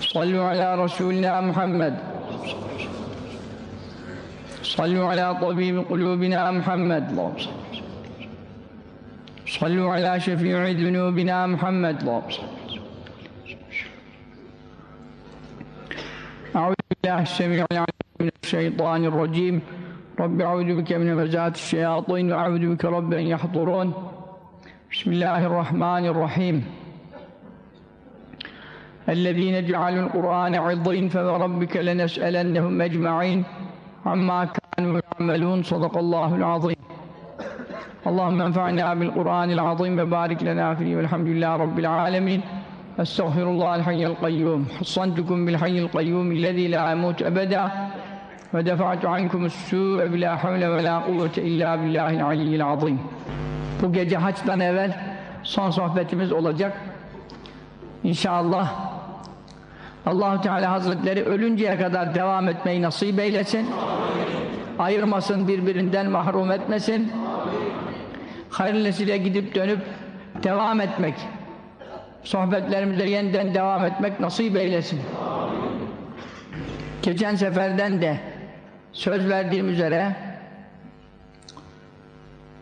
صلوا على رسولنا محمد صلوا على طبيب قلوبنا محمد. صلوا على شفيع ذنوبنا محمد. أعوذ بالله السميع العليم من الشيطان الرجيم رب أعوذ بك من همزات الشياطين وأعوذ بك رب أن يحضرون بسم الله الرحمن الرحيم الذين جعلوا القرآن عضين فوربك لنسألنهم أجمعين عما كانوا يعملون صدق الله العظيم اللهم انفعنا بالقرآن العظيم وبارك لنا فيه والحمد لله رب العالمين استغفر الله الحي القيوم حصنتكم بالحي القيوم الذي لا يموت أبدا ودفعت عنكم السوء بلا حول ولا قوة إلا بالله العلي العظيم Bu gece haçtan evvel son sohbetimiz olacak. İnşallah allah Teala Hazretleri ölünceye kadar devam etmeyi nasip eylesin. Ayırmasın, birbirinden mahrum etmesin. Hayırlısıyla gidip dönüp devam etmek, sohbetlerimize yeniden devam etmek nasip eylesin. Geçen seferden de söz verdiğim üzere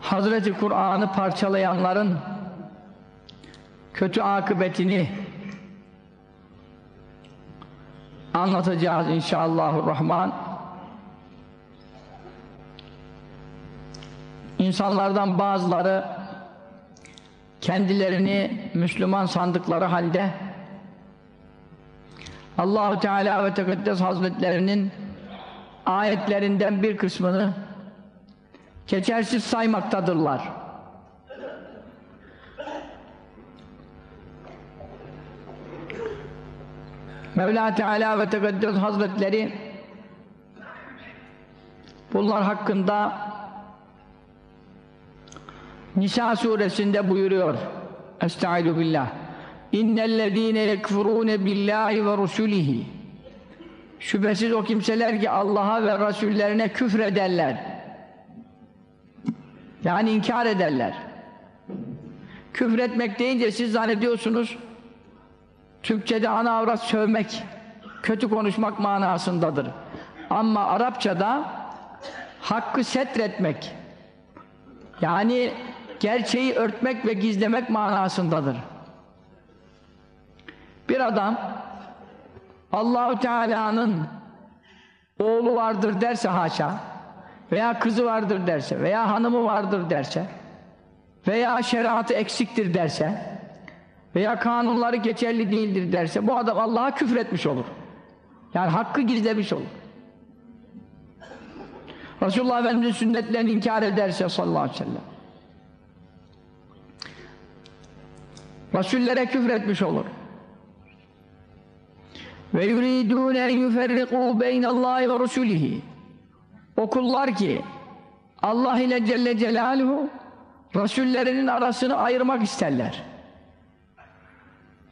Hazreti Kur'an'ı parçalayanların kötü akıbetini anlatacağız inşallahurrahman. İnsanlardan bazıları kendilerini Müslüman sandıkları halde Allahu Teala ve Tekaddes Hazretlerinin ayetlerinden bir kısmını geçersiz saymaktadırlar. Mevla Teala ve Tekaddes Hazretleri bunlar hakkında Nisa suresinde buyuruyor Estaizu billah İnnellezîne yekfurûne billâhi ve rusulihi Şüphesiz o kimseler ki Allah'a ve Resullerine küfrederler. Yani inkar ederler. Küfretmek deyince siz zannediyorsunuz Türkçe'de ana avrat sövmek, kötü konuşmak manasındadır. Ama Arapçada hakkı setretmek, yani gerçeği örtmek ve gizlemek manasındadır. Bir adam Allahu Teala'nın oğlu vardır derse haşa veya kızı vardır derse veya hanımı vardır derse veya şeriatı eksiktir derse veya kanunları geçerli değildir derse bu adam Allah'a küfretmiş olur. Yani hakkı gizlemiş olur. Resulullah Efendimiz'in sünnetlerini inkar ederse sallallahu aleyhi ve sellem Resullere küfretmiş olur. Ve yuridun en yuferriqu beynallahi ve rusulihi. O kullar ki Allah ile Celle Celaluhu Resullerinin arasını ayırmak isterler.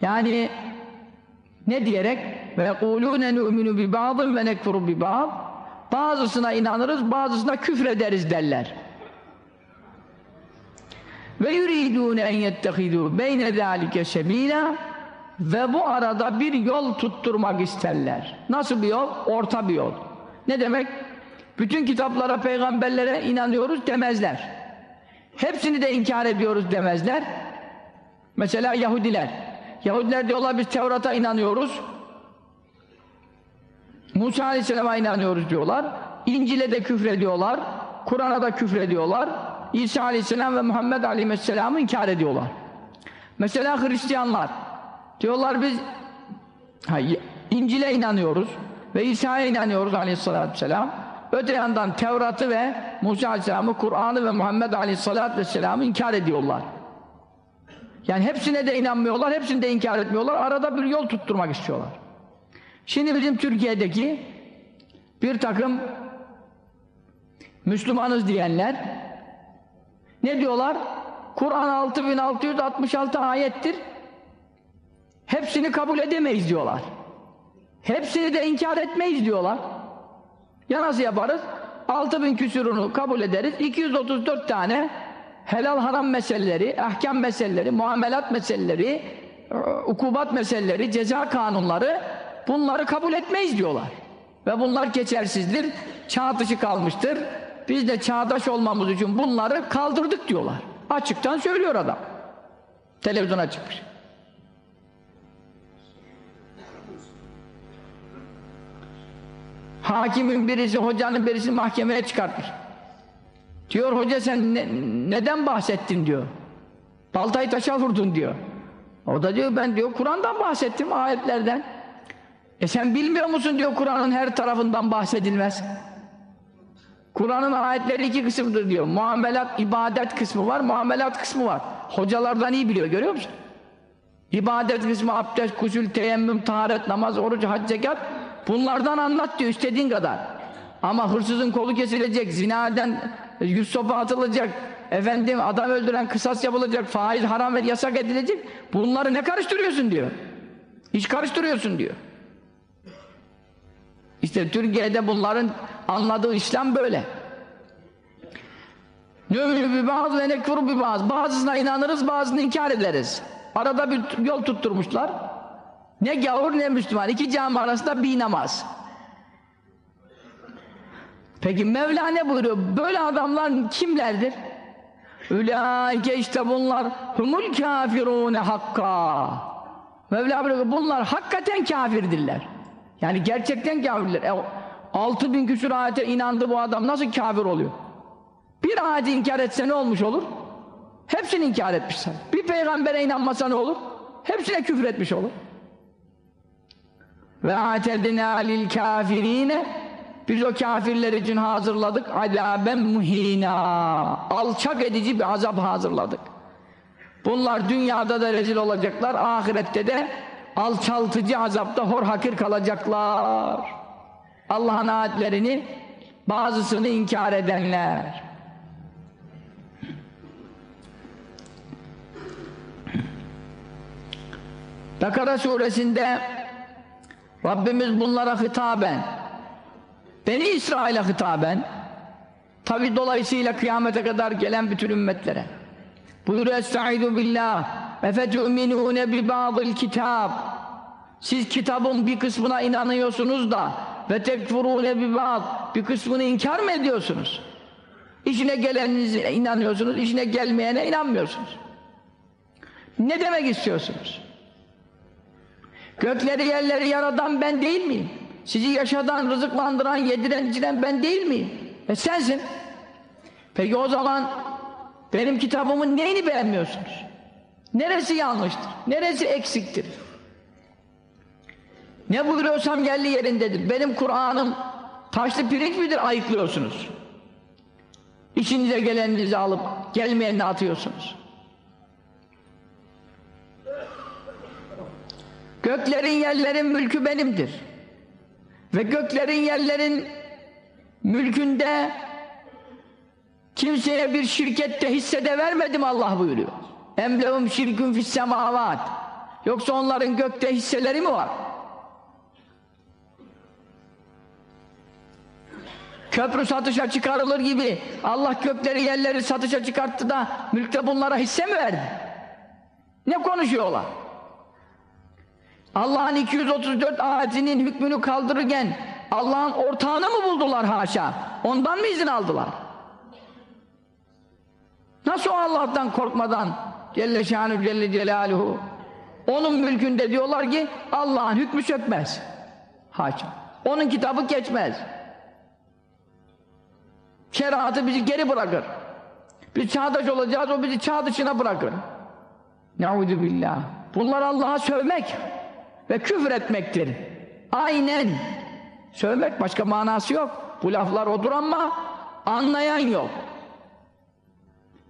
Yani ne diyerek ve yekulûne nu'minu bi ba'dın ve nekfuru bi ba'd bazısına inanırız, bazısına küfrederiz derler. Ve yuridûne en yettehidû beyne zâlike sebîlâ ve bu arada bir yol tutturmak isterler. Nasıl bir yol? Orta bir yol. Ne demek? Bütün kitaplara, peygamberlere inanıyoruz demezler. Hepsini de inkar ediyoruz demezler. Mesela Yahudiler. Yahudiler diyorlar biz Tevrat'a inanıyoruz. Musa Aleyhisselam'a inanıyoruz diyorlar. İncil'e de küfrediyorlar. Kur'an'a da küfrediyorlar. İsa Aleyhisselam ve Muhammed Aleyhisselam'ı inkar ediyorlar. Mesela Hristiyanlar diyorlar biz İncil'e inanıyoruz ve İsa'ya inanıyoruz Aleyhisselatü Vesselam. Öte yandan Tevrat'ı ve Musa Aleyhisselam'ı, Kur'an'ı ve Muhammed Aleyhisselatü Vesselam'ı inkar ediyorlar. Yani hepsine de inanmıyorlar, hepsini de inkar etmiyorlar. Arada bir yol tutturmak istiyorlar. Şimdi bizim Türkiye'deki bir takım Müslümanız diyenler ne diyorlar? Kur'an 6666 ayettir. Hepsini kabul edemeyiz diyorlar. Hepsini de inkar etmeyiz diyorlar. Ya nasıl yaparız? 6000 küsurunu kabul ederiz. 234 tane helal haram meseleleri, ahkam meseleleri, muamelat meseleleri, ukubat meseleleri, ceza kanunları bunları kabul etmeyiz diyorlar. Ve bunlar geçersizdir, çağ dışı kalmıştır. Biz de çağdaş olmamız için bunları kaldırdık diyorlar. Açıktan söylüyor adam. Televizyona çıkmış. Hakimin birisi, hocanın birisi mahkemeye çıkartmış. Diyor hoca sen ne- neden bahsettin diyor. Baltayı taşa vurdun diyor. O da diyor ben diyor Kur'an'dan bahsettim ayetlerden. E sen bilmiyor musun diyor Kur'an'ın her tarafından bahsedilmez. Kur'an'ın ayetleri iki kısımdır diyor. Muamelat, ibadet kısmı var, muamelat kısmı var. Hocalardan iyi biliyor görüyor musun? İbadet kısmı, abdest, kusül, teyemmüm, taharet, namaz, oruç, hac, zekat bunlardan anlat diyor istediğin kadar. Ama hırsızın kolu kesilecek, zinaden yüz sopa atılacak, efendim adam öldüren kısas yapılacak, faiz haram ve yasak edilecek. Bunları ne karıştırıyorsun diyor. Hiç karıştırıyorsun diyor. İşte Türkiye'de bunların anladığı İslam böyle. Nü'minu bi bazı ve nekfuru bi bazı. Bazısına inanırız, bazısını inkar ederiz. Arada bir yol tutturmuşlar. Ne gavur ne Müslüman. İki cami arasında bir namaz. Peki Mevla ne buyuruyor? Böyle adamlar kimlerdir? Ülaike işte bunlar humul kafirune hakka. Mevla buyuruyor bunlar hakikaten kafirdirler. Yani gerçekten kafirler. E, altı bin küsur ayete inandı bu adam nasıl kafir oluyor? Bir ayeti inkar etse ne olmuş olur? Hepsini inkar etmişler. Bir peygambere inanmasa ne olur? Hepsine küfür etmiş olur. Ve atedina lil kafirine biz o kafirler için hazırladık azaben muhina. Alçak edici bir azap hazırladık. Bunlar dünyada da rezil olacaklar, ahirette de alçaltıcı azapta hor hakir kalacaklar. Allah'ın ayetlerini bazısını inkar edenler. Bakara suresinde Rabbimiz bunlara hitaben Beni İsrail'e hitaben tabi dolayısıyla kıyamete kadar gelen bütün ümmetlere buyuruyor Estaizu billah efetu'minune bi ba'dil kitab siz kitabın bir kısmına inanıyorsunuz da ve tekfurune bi ba'd bir kısmını inkar mı ediyorsunuz? İşine geleninize inanıyorsunuz, işine gelmeyene inanmıyorsunuz. Ne demek istiyorsunuz? Gökleri yerleri yaradan ben değil miyim? Sizi yaşadan, rızıklandıran, yediren, içiren ben değil miyim? E sensin. Peki o zaman benim kitabımın neyini beğenmiyorsunuz? Neresi yanlıştır? Neresi eksiktir? Ne buyuruyorsam yerli yerindedir. Benim Kur'an'ım taşlı pirinç midir ayıklıyorsunuz? İçinize geleninizi alıp gelmeyenini atıyorsunuz. Göklerin yerlerin mülkü benimdir. Ve göklerin yerlerin mülkünde kimseye bir şirkette hissede vermedim Allah buyuruyor. Emlehum şirkün fis semavat. Yoksa onların gökte hisseleri mi var? Köprü satışa çıkarılır gibi Allah gökleri yerleri satışa çıkarttı da mülkte bunlara hisse mi verdi? Ne konuşuyorlar? Allah'ın 234 ayetinin hükmünü kaldırırken Allah'ın ortağını mı buldular haşa? Ondan mı izin aldılar? Nasıl Allah'tan korkmadan Celle şanü Celle Celaluhu onun mülkünde diyorlar ki Allah'ın hükmü çökmez. Haşa. Onun kitabı geçmez. Şeriatı bizi geri bırakır. Biz çağdaş olacağız, o bizi çağ dışına bırakır. Neuzu billah. Bunlar Allah'a sövmek ve küfür etmektir. Aynen. Sövmek başka manası yok. Bu laflar odur ama anlayan yok.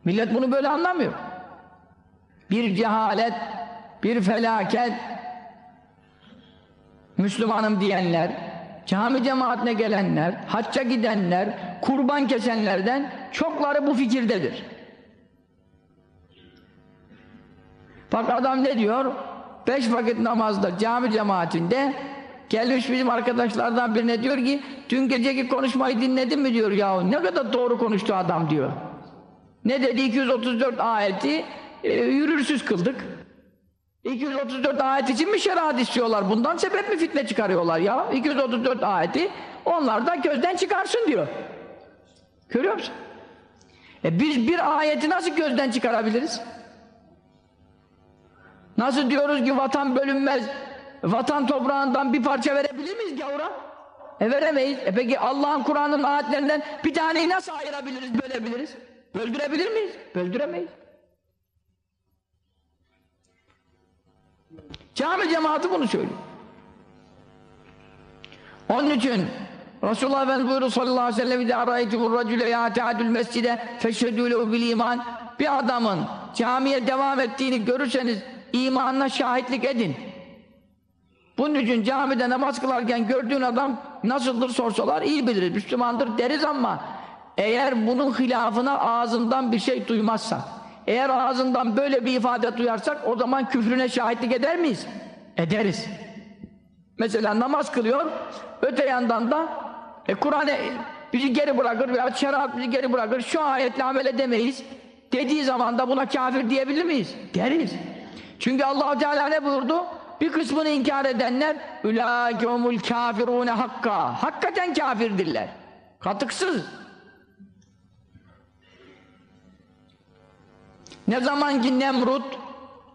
Millet bunu böyle anlamıyor. Bir cehalet, bir felaket, Müslümanım diyenler, cami cemaatine gelenler, hacca gidenler, kurban kesenlerden çokları bu fikirdedir. Bak adam ne diyor? Beş vakit namazda cami cemaatinde gelmiş bizim arkadaşlardan birine diyor ki dün geceki konuşmayı dinledin mi diyor ya ne kadar doğru konuştu adam diyor. Ne dedi 234 ayeti e, yürürsüz kıldık. 234 ayet için mi şeriat istiyorlar? Bundan sebep mi fitne çıkarıyorlar ya? 234 ayeti onlar da gözden çıkarsın diyor. Görüyor musun? E biz bir ayeti nasıl gözden çıkarabiliriz? Nasıl diyoruz ki vatan bölünmez, vatan toprağından bir parça verebilir miyiz gavura? E veremeyiz. E peki Allah'ın Kur'an'ın ayetlerinden bir taneyi nasıl ayırabiliriz, bölebiliriz? Böldürebilir miyiz? Böldüremeyiz. Cami cemaati bunu söylüyor. Onun için Resulullah Efendimiz buyuruyor sallallahu aleyhi ve sellem اِذَا رَيْتُمُ الرَّجُلَ يَعْتَعَدُ الْمَسْجِدَ فَشَّدُوا لَهُ بِالْا۪يمَانِ Bir adamın camiye devam ettiğini görürseniz imanına şahitlik edin. Bunun için camide namaz kılarken gördüğün adam nasıldır sorsalar iyi biliriz, Müslümandır deriz ama eğer bunun hilafına ağzından bir şey duymazsak, eğer ağzından böyle bir ifade duyarsak o zaman küfrüne şahitlik eder miyiz? Ederiz. Mesela namaz kılıyor, öte yandan da e, Kur'an'ı bizi geri bırakır veya şeriat bizi geri bırakır, şu ayetle amel edemeyiz dediği zaman da buna kafir diyebilir miyiz? Deriz. Çünkü allah Teala ne buyurdu? Bir kısmını inkar edenler ulâkehumul kafirûne hakka. Hakikaten kafirdirler. Katıksız. Ne zaman ki Nemrut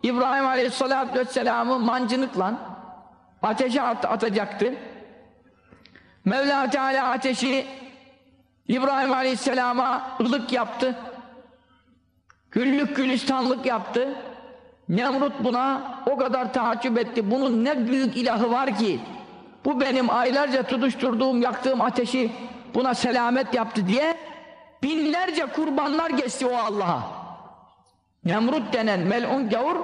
İbrahim Aleyhisselatü Vesselam'ı mancınıkla ateşe at atacaktı. Mevla Teala ateşi İbrahim Aleyhisselam'a ılık yaptı. Güllük gülistanlık yaptı. Nemrut buna o kadar tahaccüp etti. Bunun ne büyük ilahı var ki bu benim aylarca tutuşturduğum, yaktığım ateşi buna selamet yaptı diye binlerce kurbanlar geçti o Allah'a. Nemrut denen melun gavur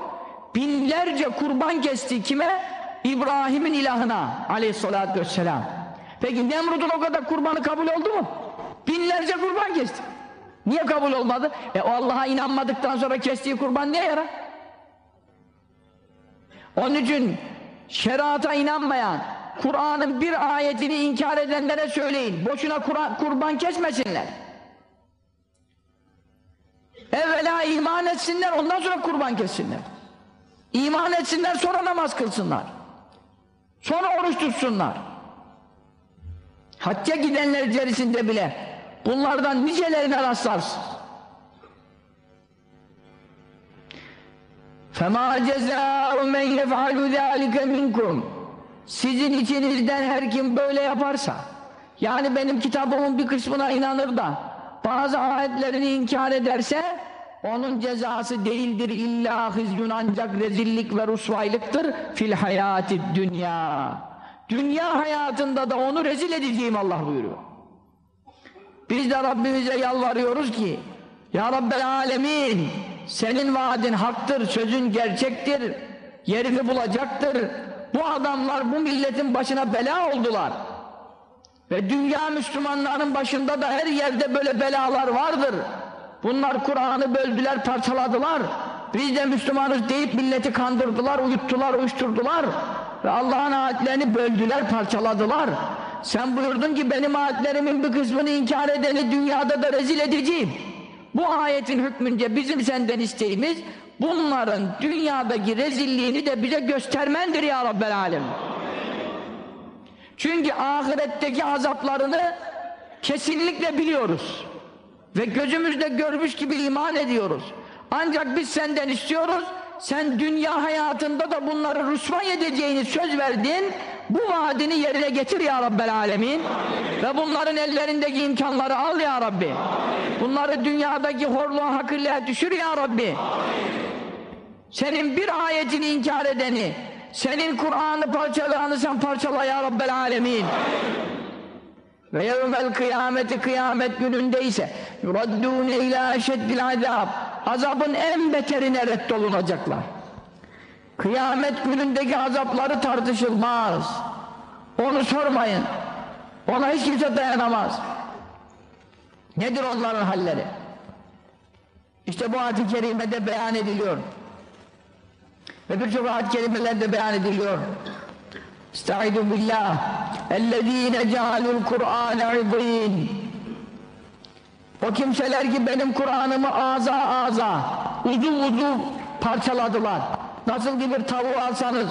binlerce kurban kesti kime? İbrahim'in ilahına aleyhissalatü vesselam. Peki Nemrut'un o kadar kurbanı kabul oldu mu? Binlerce kurban kesti. Niye kabul olmadı? E o Allah'a inanmadıktan sonra kestiği kurban niye yarar? Onun için şerata inanmayan, Kur'an'ın bir ayetini inkar edenlere söyleyin. Boşuna Kur'an kurban kesmesinler. Evvela iman etsinler, ondan sonra kurban kessinler. İman etsinler, sonra namaz kılsınlar. Sonra oruç tutsunlar. Hacca gidenler içerisinde bile bunlardan nicelerine rastlarsın. فَمَا جَزَاءُ مَنْ يَفْعَلُ ذَٰلِكَ مِنْكُمْ Sizin içinizden her kim böyle yaparsa, yani benim kitabımın bir kısmına inanır da, bazı ayetlerini inkar ederse, onun cezası değildir illa hizgün ancak rezillik ve rusvaylıktır fil hayati dünya. Dünya hayatında da onu rezil edeceğim Allah buyuruyor. Biz de Rabbimize yalvarıyoruz ki, Ya Rabbel Alemin, senin vaadin haktır, sözün gerçektir, yerini bulacaktır. Bu adamlar bu milletin başına bela oldular. Ve dünya Müslümanların başında da her yerde böyle belalar vardır. Bunlar Kur'an'ı böldüler, parçaladılar. Biz de Müslümanız deyip milleti kandırdılar, uyuttular, uyuşturdular. Ve Allah'ın ayetlerini böldüler, parçaladılar. Sen buyurdun ki benim ayetlerimin bir kısmını inkar edeni dünyada da rezil edeceğim. Bu ayetin hükmünce bizim senden isteğimiz bunların dünyadaki rezilliğini de bize göstermendir ya Rabbel Alem. Çünkü ahiretteki azaplarını kesinlikle biliyoruz. Ve gözümüzde görmüş gibi iman ediyoruz. Ancak biz senden istiyoruz, sen dünya hayatında da bunları rüsva edeceğini söz verdin, bu vaadini yerine getir ya Rabbel Alemin. Ve bunların ellerindeki imkanları al ya Rabbi. Bunları dünyadaki horluğa hakirliğe düşür ya Rabbi. Senin bir ayetini inkar edeni, senin Kur'an'ı parçalayanı sen parçala ya Rabbel Alemin. Ve yevmel kıyameti kıyamet gününde ise yuraddûne ilâ eşeddil azab azabın en beterine reddolunacaklar. Kıyamet günündeki azapları tartışılmaz. Onu sormayın. Ona hiç kimse dayanamaz. Nedir onların halleri? İşte bu ayet-i kerimede beyan ediliyor. Ve birçok ayet-i kerimelerde beyan ediliyor. Estaizu billah. Ellezine cealul Kur'an izîn. O kimseler ki benim Kur'an'ımı ağza ağza, uzu uzu parçaladılar. nasıl ki bir tavuğu alsanız,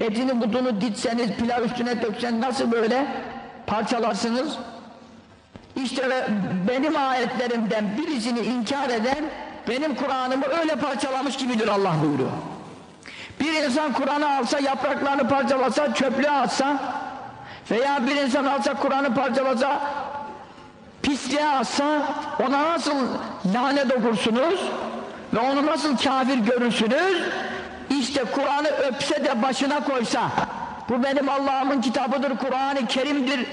etini budunu ditseniz, pilav üstüne dökseniz nasıl böyle parçalarsınız? İşte benim ayetlerimden birisini inkar eden benim Kur'an'ımı öyle parçalamış gibidir Allah buyuruyor. Bir insan Kur'an'ı alsa, yapraklarını parçalasa, çöplüğe atsa veya bir insan alsa Kur'an'ı parçalasa, pisliğe atsa ona nasıl lanet okursunuz ve onu nasıl kafir görürsünüz? İşte Kur'an'ı öpse de başına koysa. Bu benim Allah'ımın kitabıdır, Kur'an-ı Kerim'dir.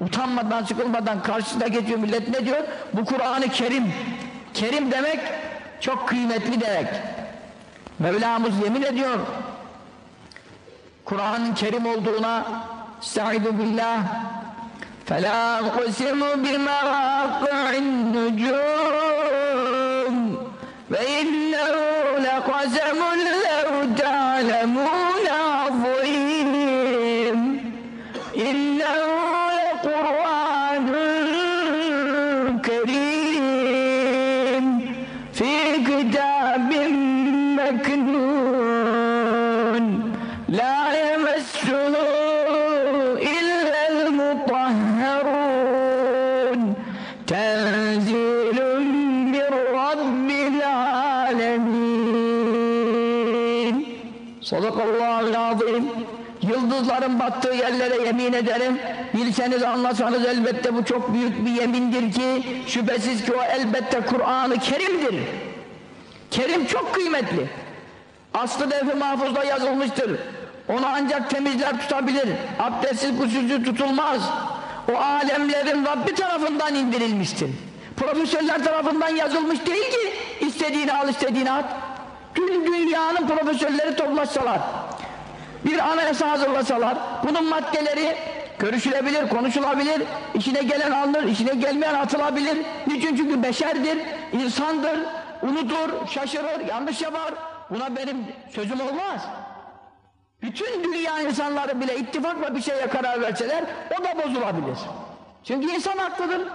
Utanmadan, sıkılmadan karşısında geçiyor millet. Ne diyor? Bu Kur'an-ı Kerim. Kerim demek çok kıymetli demek Mevlamız yemin ediyor Kur'an'ın kerim olduğuna Estaizu billah فَلَا أُقْسِمُ بِمَوَاقِعِ النُّجُومِ وَإِنَّهُ لَقَسَمٌ لَوْ تَعْلَمُونَ yemin ederim. Bilseniz anlasanız elbette bu çok büyük bir yemindir ki şüphesiz ki o elbette Kur'an-ı Kerim'dir. Kerim çok kıymetli. Aslı levh-i mahfuzda yazılmıştır. Onu ancak temizler tutabilir. Abdestsiz kusursuz tutulmaz. O alemlerin Rabbi tarafından indirilmiştir. Profesörler tarafından yazılmış değil ki istediğini al istediğini at. Tüm dünyanın profesörleri toplaşsalar, bir anayasa hazırlasalar, bunun maddeleri görüşülebilir, konuşulabilir, işine gelen alınır, işine gelmeyen atılabilir. Niçin? Çünkü beşerdir, insandır, unutur, şaşırır, yanlış yapar. Buna benim sözüm olmaz. Bütün dünya insanları bile ittifakla bir şeye karar verseler, o da bozulabilir. Çünkü insan haklıdır.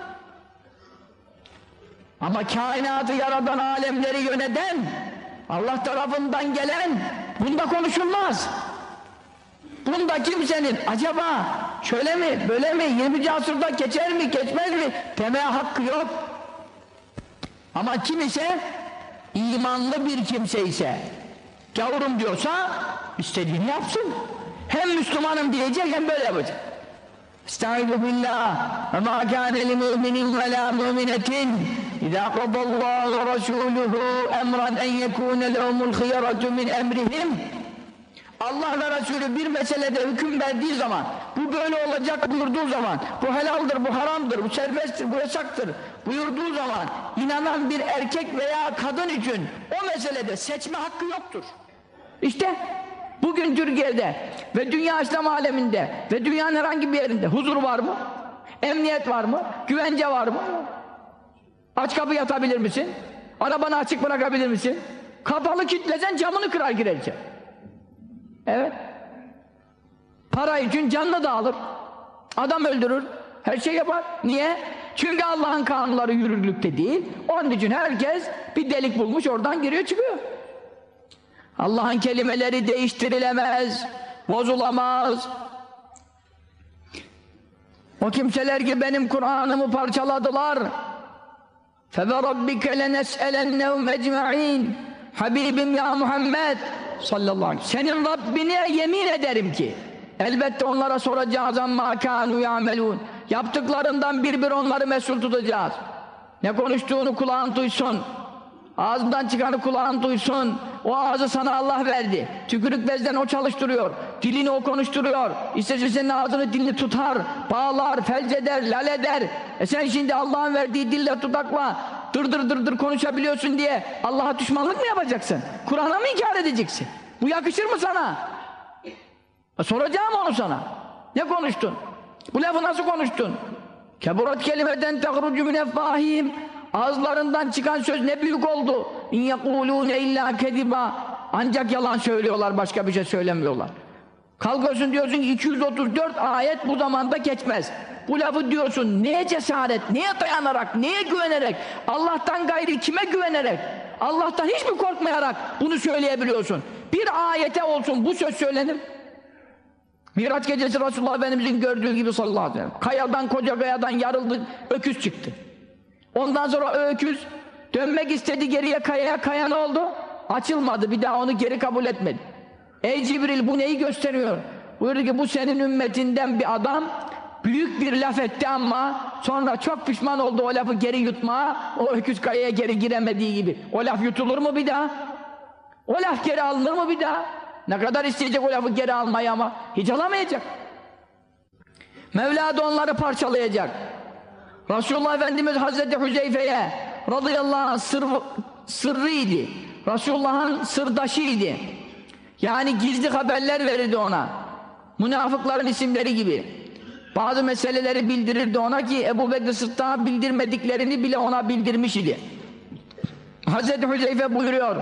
Ama kainatı yaradan alemleri yöneten Allah tarafından gelen bunda konuşulmaz. Bunda kimsenin acaba şöyle mi böyle mi 20. asırda geçer mi geçmez mi demeye hakkı yok. Ama kim ise imanlı bir kimse ise gavurum diyorsa istediğini yapsın. Hem Müslümanım diyecek hem böyle yapacak. Estaizu billah ve ma kâne li mu'minin ve la İzâ qadallâhu ve rasûluhu emran en yekûne lehumul hıyaratu min emrihim Allah ve Resulü bir meselede hüküm verdiği zaman bu böyle olacak buyurduğu zaman bu helaldir, bu haramdır, bu serbesttir, bu yasaktır buyurduğu zaman inanan bir erkek veya kadın için o meselede seçme hakkı yoktur. İşte bugün Türkiye'de ve dünya İslam aleminde ve dünyanın herhangi bir yerinde huzur var mı? Emniyet var mı? Güvence var mı? Aç kapı yatabilir misin? Arabanı açık bırakabilir misin? Kapalı kitlesen camını kırar girerken. Evet. Para için canını da alır. Adam öldürür. Her şey yapar. Niye? Çünkü Allah'ın kanunları yürürlükte değil. Onun için herkes bir delik bulmuş oradan giriyor çıkıyor. Allah'ın kelimeleri değiştirilemez, bozulamaz. O kimseler ki benim Kur'an'ımı parçaladılar. فَبَرَبِّكَ لَنَسْأَلَنَّهُمْ اَجْمَعِينَ Habibim ya Muhammed sallallahu aleyhi ve sellem. Senin Rabbine yemin ederim ki elbette onlara soracağız amma kanu ya'melun. Yaptıklarından bir bir onları mesul tutacağız. Ne konuştuğunu kulağın duysun. Ağzından çıkanı kulağın duysun. O ağzı sana Allah verdi. Tükürük bezden o çalıştırıyor. Dilini o konuşturuyor. İsterse senin ağzını dilini tutar, bağlar, felç eder, lal eder. E sen şimdi Allah'ın verdiği dille tutakla dır dır dır dır konuşabiliyorsun diye Allah'a düşmanlık mı yapacaksın? Kur'an'a mı inkar edeceksin? Bu yakışır mı sana? E soracağım onu sana. Ne konuştun? Bu lafı nasıl konuştun? Keburat kelimeden tehrucu mineffahim Ağızlarından çıkan söz ne büyük oldu. İn yekulûne illâ kediba. Ancak yalan söylüyorlar, başka bir şey söylemiyorlar. Kalkıyorsun diyorsun ki 234 ayet bu zamanda geçmez. Bu lafı diyorsun neye cesaret, neye dayanarak, neye güvenerek, Allah'tan gayri kime güvenerek? Allah'tan hiç mi korkmayarak bunu söyleyebiliyorsun? Bir ayete olsun bu söz söylenir. Miraç gecesi Resulullah Efendimizin gördüğü gibi sallallahu aleyhi ve sellem. Kayadan koca kayadan yarıldı, öküz çıktı. Ondan sonra öküz dönmek istedi geriye kayaya, kaya ne oldu? Açılmadı, bir daha onu geri kabul etmedi. Ey Cibril bu neyi gösteriyor? Buyurdu ki bu senin ümmetinden bir adam büyük bir laf etti ama sonra çok pişman oldu o lafı geri yutmaya, o öküz kayaya geri giremediği gibi. O laf yutulur mu bir daha? O laf geri alınır mı bir daha? Ne kadar isteyecek o lafı geri almayı ama hiç alamayacak. Mevla da onları parçalayacak. Resulullah Efendimiz Hazreti Hüzeyfe'ye radıyallahu anh sır, sırrıydı. Resulullah'ın sırdaşıydı. Yani gizli haberler verirdi ona. Münafıkların isimleri gibi. Bazı meseleleri bildirirdi ona ki Ebu Bekir Sıddık'a bildirmediklerini bile ona bildirmiş idi. Hazreti Hüzeyfe buyuruyor.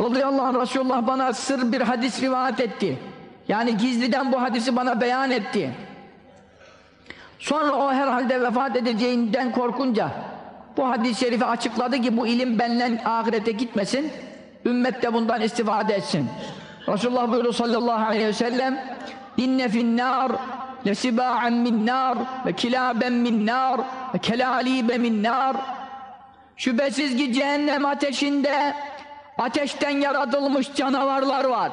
Radıyallahu anh Resulullah bana sır bir hadis rivayet etti. Yani gizliden bu hadisi bana beyan etti. Sonra o herhalde vefat edeceğinden korkunca bu hadis-i şerifi açıkladı ki bu ilim benden ahirete gitmesin, ümmet de bundan istifade etsin. Resulullah buyuruyor sallallahu aleyhi ve sellem inne finnâr lesibâ'en min nâr ve kilâben min nâr ve kelâlîbe min nâr Şüphesiz ki cehennem ateşinde ateşten yaratılmış canavarlar var.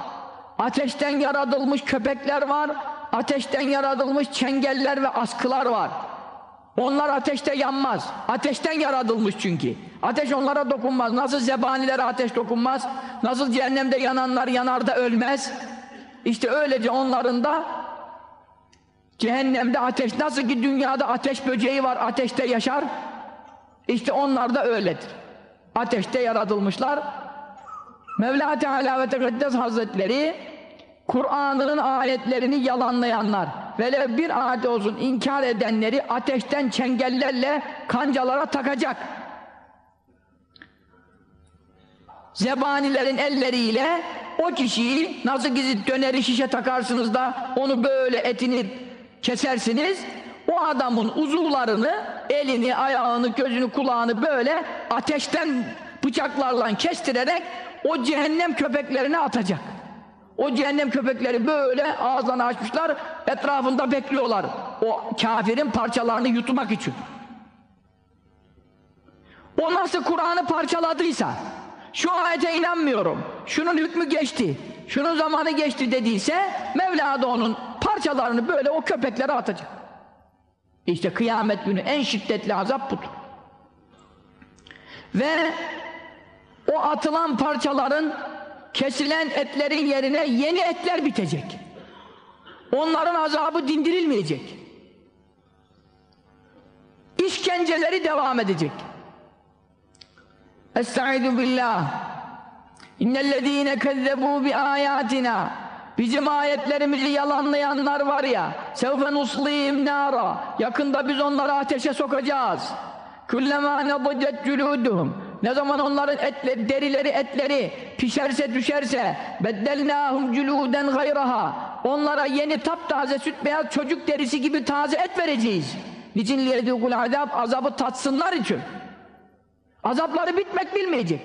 Ateşten yaratılmış köpekler var. Ateşten yaratılmış çengeller ve askılar var. Onlar ateşte yanmaz. Ateşten yaratılmış çünkü. Ateş onlara dokunmaz. Nasıl zebanilere ateş dokunmaz. Nasıl cehennemde yananlar yanar da ölmez. İşte öylece onların da cehennemde ateş. Nasıl ki dünyada ateş böceği var ateşte yaşar. İşte onlar da öyledir. Ateşte yaratılmışlar. Mevla Teala ve Tekaddes Hazretleri Kur'an'ın ayetlerini yalanlayanlar ve bir ayet olsun inkar edenleri ateşten çengellerle kancalara takacak. Zebanilerin elleriyle o kişiyi nasıl gizli döneri şişe takarsınız da onu böyle etini kesersiniz o adamın uzuvlarını elini, ayağını, gözünü, kulağını böyle ateşten bıçaklarla kestirerek o cehennem köpeklerine atacak. O cehennem köpekleri böyle ağızlarını açmışlar, etrafında bekliyorlar. O kafirin parçalarını yutmak için. O nasıl Kur'an'ı parçaladıysa, şu ayete inanmıyorum, şunun hükmü geçti, şunun zamanı geçti dediyse, Mevla da onun parçalarını böyle o köpeklere atacak. İşte kıyamet günü en şiddetli azap budur. Ve o atılan parçaların kesilen etlerin yerine yeni etler bitecek. Onların azabı dindirilmeyecek. İşkenceleri devam edecek. Estaizu billah. İnnellezîne kezzebû bi âyâtinâ Bizim ayetlerimizi yalanlayanlar var ya sevfe nuslihim nara. Yakında biz onları ateşe sokacağız. Kullemâ nedicet cülûduhum ne zaman onların etleri, derileri etleri pişerse düşerse beddelnâhum cülûden gayraha. Onlara yeni taptaze süt beyaz çocuk derisi gibi taze et vereceğiz. Niçin liyedûkul azab azabı tatsınlar için. Azapları bitmek bilmeyecek.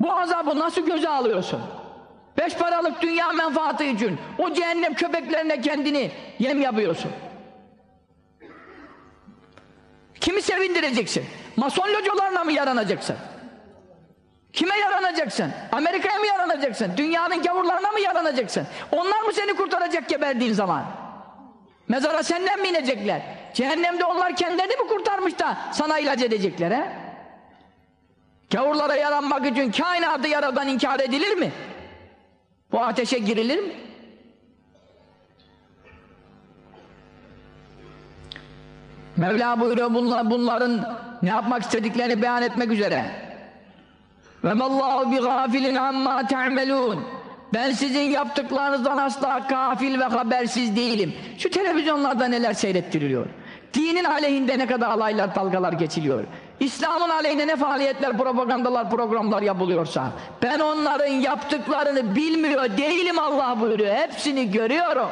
Bu azabı nasıl göze alıyorsun Beş paralık dünya menfaati için o cehennem köpeklerine kendini yem yapıyorsun. Kimi sevindireceksin? Mason localarına mı yaranacaksın? Kime yaranacaksın? Amerika'ya mı yaranacaksın? Dünyanın gavurlarına mı yaranacaksın? Onlar mı seni kurtaracak geberdiğin zaman? Mezara senden mi inecekler? Cehennemde onlar kendilerini mi kurtarmış da sana ilaç edecekler he? Gavurlara yaranmak için kainatı yaradan inkar edilir mi? Bu ateşe girilir mi? Mevla buyuruyor bunlar, bunların ne yapmak istediklerini beyan etmek üzere. Ve mallahu bi gafilin amma te'melun. Ben sizin yaptıklarınızdan asla gafil ve habersiz değilim. Şu televizyonlarda neler seyrettiriliyor. Dinin aleyhinde ne kadar alaylar, dalgalar geçiliyor. İslam'ın aleyhine ne faaliyetler, propagandalar, programlar yapılıyorsa ben onların yaptıklarını bilmiyor değilim Allah buyuruyor. Hepsini görüyorum.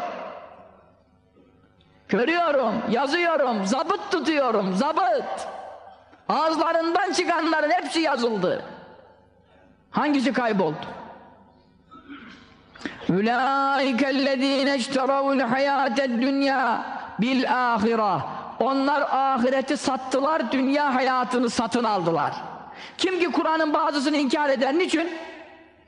Görüyorum, yazıyorum, zabıt tutuyorum, zabıt. Ağızlarından çıkanların hepsi yazıldı. Hangisi kayboldu? Ulaike ellezine işteravul hayated dünya bil ahira. Onlar ahireti sattılar, dünya hayatını satın aldılar. Kim ki Kur'an'ın bazısını inkar eder, niçin?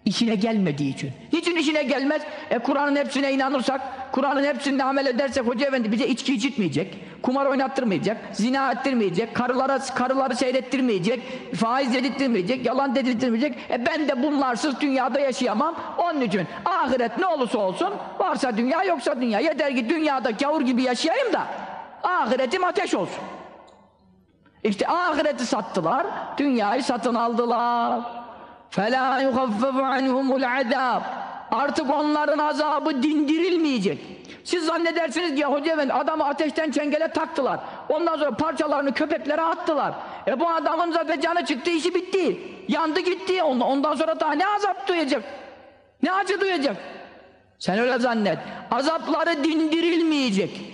İşine gelmediği için. Niçin işine gelmez? E Kur'an'ın hepsine inanırsak, Kur'an'ın hepsinde amel edersek Hoca Efendi bize içki içitmeyecek, kumar oynattırmayacak, zina ettirmeyecek, karılara, karıları seyrettirmeyecek, faiz yedirttirmeyecek, yalan dedirttirmeyecek. E ben de bunlarsız dünyada yaşayamam. Onun için ahiret ne olursa olsun, varsa dünya yoksa dünya. Yeter ki dünyada gavur gibi yaşayayım da ahiretim ateş olsun. İşte ahireti sattılar, dünyayı satın aldılar. فَلَا يُخَفَّفُ عَنْهُمُ الْعَذَابِ Artık onların azabı dindirilmeyecek. Siz zannedersiniz ki Hoca Efendi adamı ateşten çengele taktılar. Ondan sonra parçalarını köpeklere attılar. E bu adamın zaten canı çıktı, işi bitti. Yandı gitti. Ondan sonra daha ne azap duyacak? Ne acı duyacak? Sen öyle zannet. Azapları dindirilmeyecek.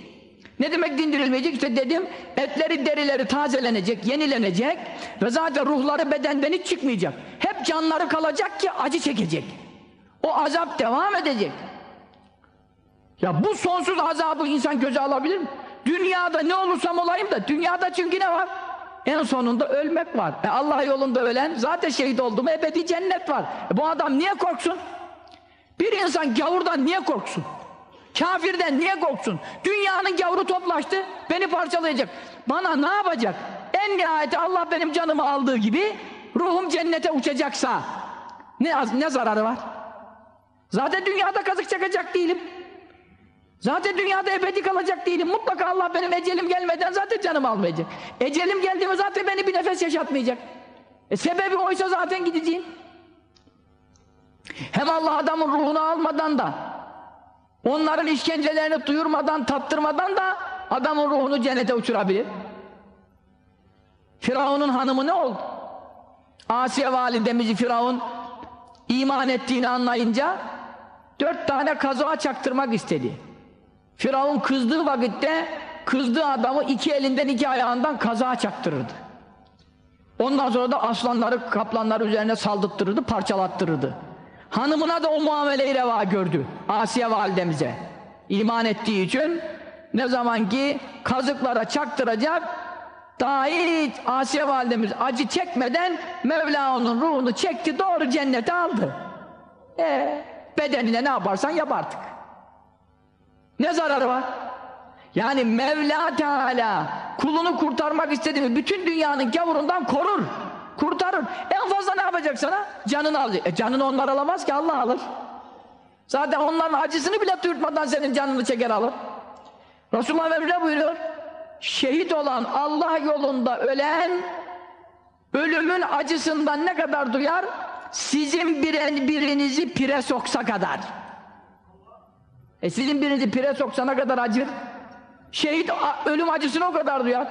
Ne demek dindirilmeyecek? İşte dedim etleri derileri tazelenecek, yenilenecek ve zaten ruhları bedenden hiç çıkmayacak. Hep canları kalacak ki acı çekecek. O azap devam edecek. Ya bu sonsuz azabı insan göze alabilir mi? Dünyada ne olursam olayım da dünyada çünkü ne var? En sonunda ölmek var. E Allah yolunda ölen zaten şehit oldu mu ebedi cennet var. E bu adam niye korksun? Bir insan gavurdan niye korksun? Kafirden niye korksun? Dünyanın gavuru toplaştı, beni parçalayacak. Bana ne yapacak? En nihayeti Allah benim canımı aldığı gibi ruhum cennete uçacaksa ne, ne zararı var? Zaten dünyada kazık çakacak değilim. Zaten dünyada ebedi kalacak değilim. Mutlaka Allah benim ecelim gelmeden zaten canımı almayacak. Ecelim geldiğinde zaten beni bir nefes yaşatmayacak. E sebebi oysa zaten gideceğim. Hem Allah adamın ruhunu almadan da onların işkencelerini duyurmadan, tattırmadan da adamın ruhunu cennete uçurabilir. Firavun'un hanımı ne oldu? Asiye validemizi Firavun iman ettiğini anlayınca dört tane kazığa çaktırmak istedi. Firavun kızdığı vakitte kızdığı adamı iki elinden iki ayağından kazağa çaktırırdı. Ondan sonra da aslanları, kaplanları üzerine saldırttırırdı, parçalattırırdı. Hanımına da o muameleyi reva gördü. Asiye validemize. iman ettiği için ne zaman ki kazıklara çaktıracak daha hiç Asiye validemiz acı çekmeden Mevla onun ruhunu çekti doğru cennete aldı. E, bedenine ne yaparsan yap artık. Ne zararı var? Yani Mevla Teala kulunu kurtarmak istedi mi bütün dünyanın gavurundan korur. Kurtarır. En fazla ne yapacak sana? Canını alacak. E canını onlar alamaz ki Allah alır. Zaten onların acısını bile duyurtmadan senin canını çeker alır. Resulullah Mevla buyuruyor. Şehit olan Allah yolunda ölen ölümün acısından ne kadar duyar? Sizin biren birinizi pire soksa kadar. E sizin birinizi pire soksa ne kadar acır? Şehit ölüm acısını o kadar duyar.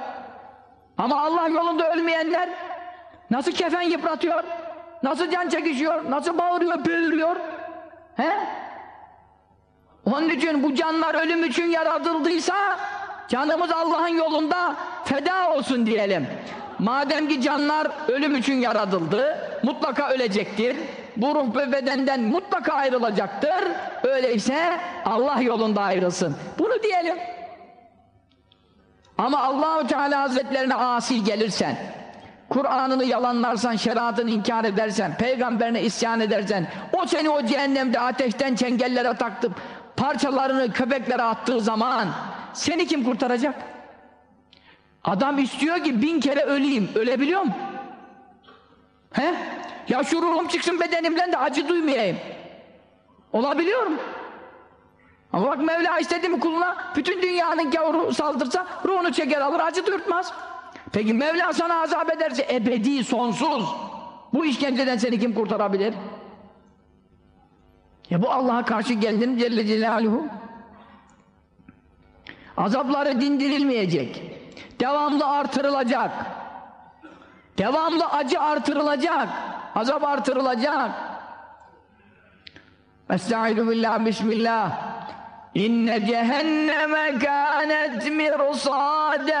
Ama Allah yolunda ölmeyenler nasıl kefen yıpratıyor? Nasıl can çekişiyor? Nasıl bağırıyor, böğürüyor? He? Onun için bu canlar ölüm için yaratıldıysa canımız Allah'ın yolunda feda olsun diyelim. Madem ki canlar ölüm için yaratıldı, mutlaka ölecektir. Bu ruh ve bedenden mutlaka ayrılacaktır. Öyleyse Allah yolunda ayrılsın. Bunu diyelim. Ama Allahu Teala Hazretlerine asil gelirsen, Kur'an'ını yalanlarsan, şeriatını inkar edersen, peygamberine isyan edersen, o seni o cehennemde ateşten çengellere taktıp parçalarını köpeklere attığı zaman seni kim kurtaracak? Adam istiyor ki bin kere öleyim. Ölebiliyor mu? He? Ya şu ruhum çıksın bedenimden de acı duymayayım. Olabiliyor mu? Ama bak Mevla istedi mi kuluna bütün dünyanın gavuru saldırsa ruhunu çeker alır acı dürtmez. Peki Mevla sana azap ederse ebedi sonsuz. Bu işkenceden seni kim kurtarabilir? Ya bu Allah'a karşı geldin Celle Celaluhu. Azapları dindirilmeyecek. Devamlı artırılacak. Devamlı acı artırılacak. Azap artırılacak. Estaizu billah, bismillah. İnne cehenneme kânet mirsâdâ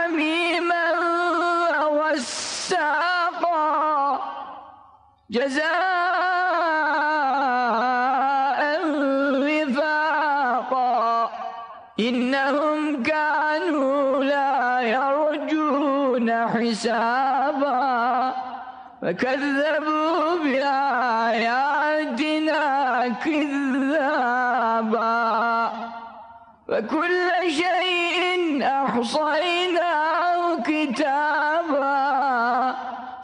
جزاء وفاقا. إنهم كانوا لا يرجون حسابا. فكذبوا بآياتنا كذابا. وكل شيء أحصيناه كتابا.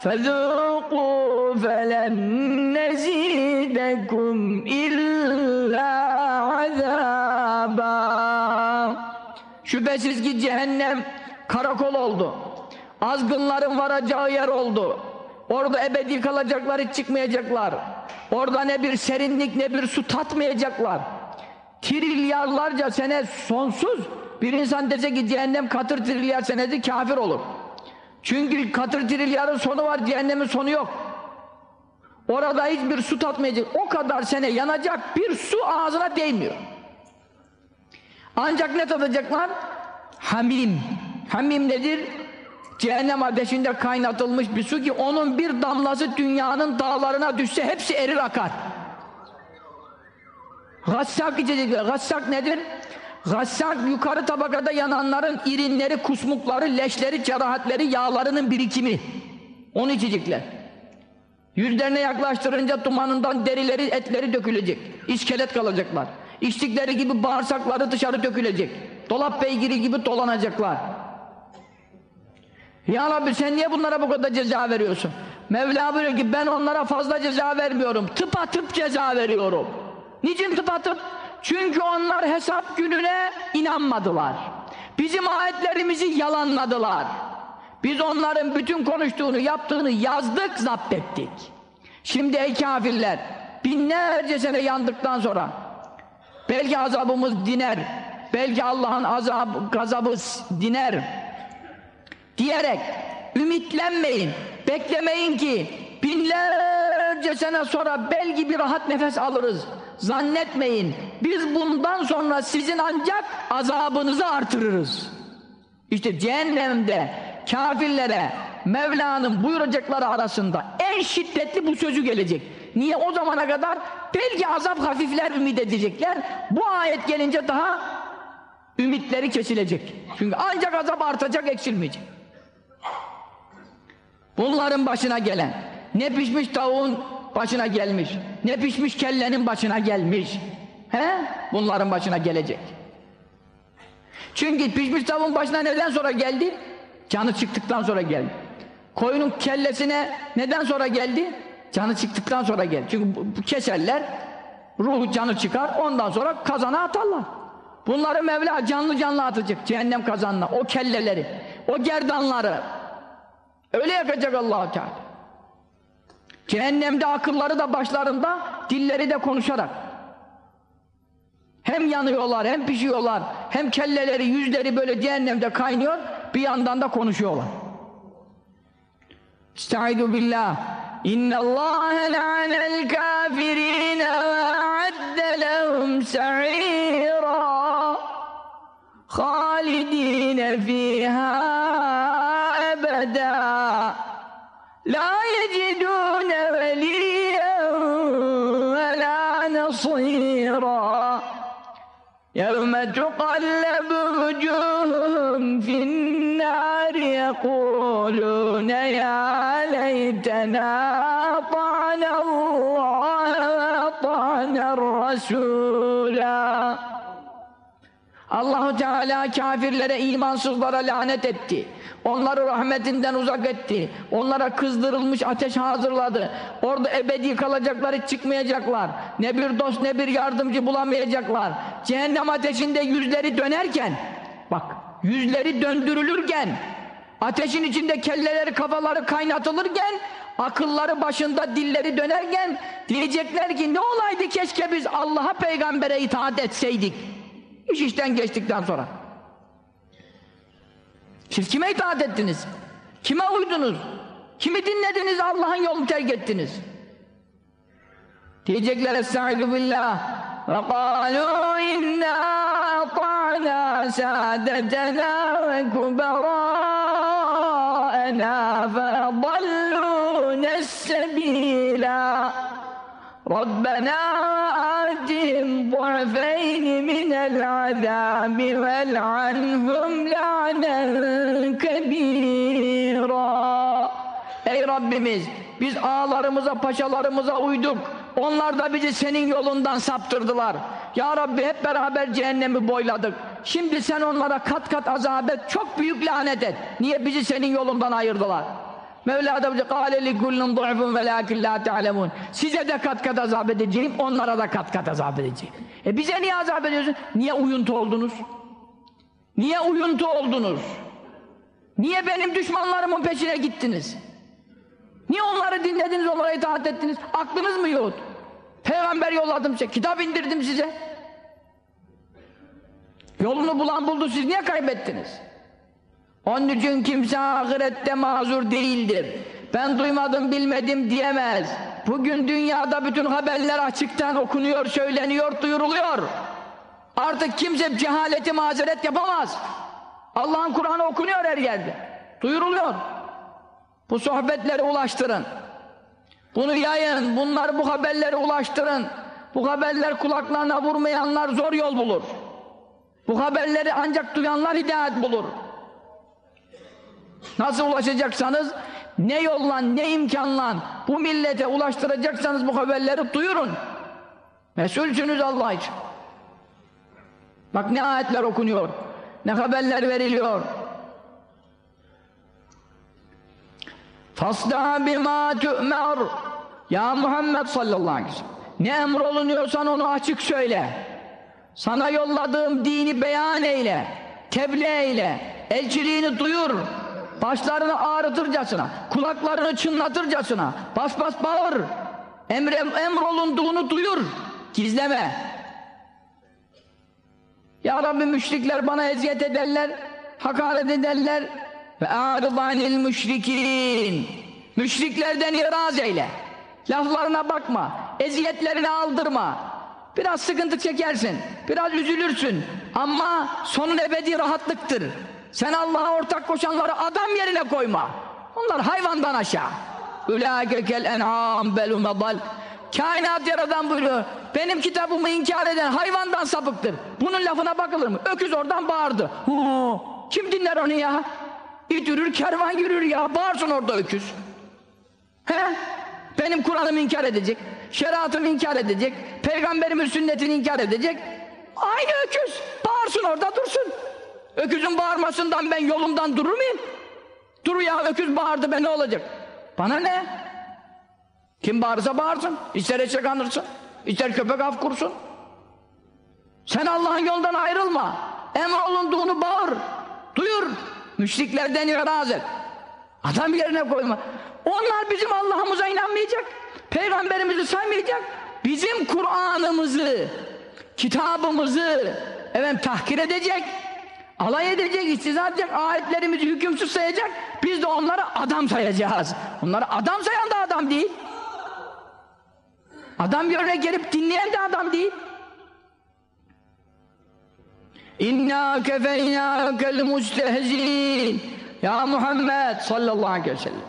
فذوقوا فلن نزيدكم إلا عذابا Şüphesiz ki cehennem karakol oldu. Azgınların varacağı yer oldu. Orada ebedi kalacaklar, hiç çıkmayacaklar. Orada ne bir serinlik ne bir su tatmayacaklar. Trilyarlarca sene sonsuz bir insan dese ki cehennem katır trilyar senedi kafir olur. Çünkü katır trilyarın sonu var, cehennemin sonu yok. Orada hiçbir su tatmayacak. O kadar sene yanacak bir su ağzına değmiyor. Ancak ne tadacaklar? Hamim. Hamim nedir? Cehennem ateşinde kaynatılmış bir su ki onun bir damlası dünyanın dağlarına düşse hepsi erir akar. Gassak içecekler. Gassak nedir? Gassak yukarı tabakada yananların irinleri, kusmukları, leşleri, cerahatleri, yağlarının birikimi. Onu içecekler. Yüzlerine yaklaştırınca dumanından derileri, etleri dökülecek. İskelet kalacaklar. İçtikleri gibi bağırsakları dışarı dökülecek. Dolap beygiri gibi dolanacaklar. Ya Rabbi sen niye bunlara bu kadar ceza veriyorsun? Mevla buyuruyor ki ben onlara fazla ceza vermiyorum. Tıpa tıp ceza veriyorum. Niçin tıpa tıp? Çünkü onlar hesap gününe inanmadılar. Bizim ayetlerimizi yalanladılar. Biz onların bütün konuştuğunu, yaptığını yazdık, zapt ettik. Şimdi ey kafirler, binlerce sene yandıktan sonra belki azabımız diner, belki Allah'ın azab, gazabı diner diyerek ümitlenmeyin, beklemeyin ki binlerce sene sonra belki bir rahat nefes alırız. Zannetmeyin. Biz bundan sonra sizin ancak azabınızı artırırız. İşte cehennemde kafirlere Mevla'nın buyuracakları arasında en şiddetli bu sözü gelecek. Niye o zamana kadar belki azap hafifler ümit edecekler. Bu ayet gelince daha ümitleri kesilecek. Çünkü ancak azap artacak eksilmeyecek. Bunların başına gelen ne pişmiş tavuğun başına gelmiş. Ne pişmiş kellenin başına gelmiş. He? Bunların başına gelecek. Çünkü pişmiş tavuğun başına neden sonra geldi? Canı çıktıktan sonra geldi. Koyunun kellesine neden sonra geldi? Canı çıktıktan sonra geldi. Çünkü keserler ruhu canı çıkar ondan sonra kazana atarlar. Bunları Mevla canlı canlı atacak cehennem kazanına o kelleleri o gerdanları. Öyle yakacak allah Teala. Cehennemde akılları da başlarında, dilleri de konuşarak. Hem yanıyorlar, hem pişiyorlar, hem kelleleri, yüzleri böyle cehennemde kaynıyor, bir yandan da konuşuyorlar. Estaizu billah. İnne Allahe la'anel kafirine ve a'adde lehum sa'ira halidine fiha لا يجدون وليا ولا نصيرا يوم تقلب وجوههم في النار يقولون يا ليتنا أطعنا الله وأطعنا الرسولا Allahu Teala kafirlere, imansızlara lanet etti. Onları rahmetinden uzak etti. Onlara kızdırılmış ateş hazırladı. Orada ebedi kalacaklar, hiç çıkmayacaklar. Ne bir dost ne bir yardımcı bulamayacaklar. Cehennem ateşinde yüzleri dönerken, bak yüzleri döndürülürken, ateşin içinde kelleleri, kafaları kaynatılırken, akılları başında dilleri dönerken diyecekler ki ne olaydı keşke biz Allah'a peygambere itaat etseydik. İş işten geçtikten sonra. Siz kime itaat ettiniz? Kime uydunuz? Kimi dinlediniz Allah'ın yolunu terk ettiniz? Diyecekler Estaizu billah innâ ata'nâ sâdetena ve kuberâenâ feadallûne sebîlâ ربنا آتهم ضعفين من العذاب والعنهم لعنا كبيرا Ey Rabbimiz biz ağalarımıza paşalarımıza uyduk onlar da bizi senin yolundan saptırdılar Ya Rabbi hep beraber cehennemi boyladık şimdi sen onlara kat kat azap et çok büyük lanet et niye bizi senin yolundan ayırdılar Mevla da bize kâle li kullun du'fun velâkin lâ te'alemûn. Size de kat kat azap edeceğim, onlara da kat kat azap edeceğim. E bize niye azap ediyorsun? Niye uyuntu oldunuz? Niye uyuntu oldunuz? Niye benim düşmanlarımın peşine gittiniz? Niye onları dinlediniz, onlara itaat ettiniz? Aklınız mı yok? Peygamber yolladım size, kitap indirdim size. Yolunu bulan buldu, siz niye kaybettiniz? Onun için kimse ahirette mazur değildir. Ben duymadım bilmedim diyemez. Bugün dünyada bütün haberler açıktan okunuyor, söyleniyor, duyuruluyor. Artık kimse cehaleti mazeret yapamaz. Allah'ın Kur'an'ı okunuyor her yerde. Duyuruluyor. Bu sohbetleri ulaştırın. Bunu yayın, bunlar bu haberleri ulaştırın. Bu haberler kulaklarına vurmayanlar zor yol bulur. Bu haberleri ancak duyanlar hidayet bulur. Nasıl ulaşacaksanız ne yolla ne imkanla bu millete ulaştıracaksanız bu haberleri duyurun. Mesulsünüz Allah için. Bak ne ayetler okunuyor. Ne haberler veriliyor. Fasda bima tu'mer Ya Muhammed sallallahu aleyhi ve sellem Ne emrolunuyorsan onu açık söyle. Sana yolladığım dini beyan eyle. Tebliğ eyle. Elçiliğini duyur. Başlarını ağrıtırcasına, kulaklarını çınlatırcasına, bas bas bağır. Emre, emrolunduğunu duyur. Gizleme. Ya Rabbi müşrikler bana eziyet ederler, hakaret ederler. Ve a'rıdanil müşrikin. Müşriklerden iraz eyle. Laflarına bakma, eziyetlerini aldırma. Biraz sıkıntı çekersin, biraz üzülürsün. Ama sonun ebedi rahatlıktır. Sen Allah'a ortak koşanları adam yerine koyma. Onlar hayvandan aşağı. Ülâkekel en'âm belumedal. Kainat yaradan buyuruyor. Benim kitabımı inkar eden hayvandan sapıktır. Bunun lafına bakılır mı? Öküz oradan bağırdı. Huu, kim dinler onu ya? İt yürür, kervan yürür ya. Bağırsın orada öküz. He? Benim Kur'an'ımı inkar edecek. Şeriatımı inkar edecek. Peygamberimin sünnetini inkar edecek. Aynı öküz. Bağırsın orada dursun. Öküzün bağırmasından ben yolumdan durur muyum? Dur ya öküz bağırdı be ne olacak? Bana ne? Kim bağırsa bağırsın. İster eşek anırsın. ister köpek af kursun. Sen Allah'ın yoldan ayrılma. Emrolunduğunu bağır. Duyur. Müşriklerden iraz et. Adam yerine koyma. Onlar bizim Allah'ımıza inanmayacak. Peygamberimizi saymayacak. Bizim Kur'an'ımızı, kitabımızı efendim, tahkir edecek alay edecek, istiza edecek, ayetlerimizi hükümsüz sayacak, biz de onları adam sayacağız. Onları adam sayan da adam değil. Adam yerine gelip dinleyen de adam değil. İnna kefeynâkel mustehzîn Ya Muhammed sallallahu aleyhi ve sellem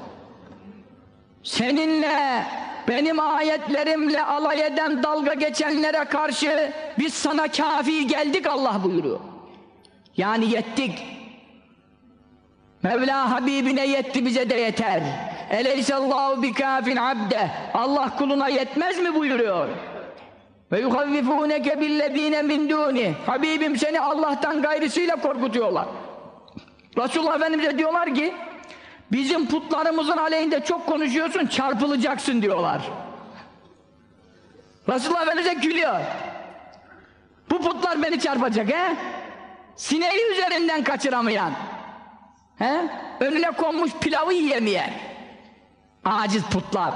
Seninle benim ayetlerimle alay eden dalga geçenlere karşı biz sana kafi geldik Allah buyuruyor. Yani yettik. Mevla Habibine yetti bize de yeter. Eleysallahu bikafin abde. Allah kuluna yetmez mi buyuruyor. Ve yuhavvifuneke billezine min duni. Habibim seni Allah'tan gayrısıyla korkutuyorlar. Resulullah Efendimiz'e diyorlar ki bizim putlarımızın aleyhinde çok konuşuyorsun çarpılacaksın diyorlar. Resulullah Efendimiz'e gülüyor. Bu putlar beni çarpacak he? Sineği üzerinden kaçıramayan, he? önüne konmuş pilavı yiyemeyen, Aciz putlar.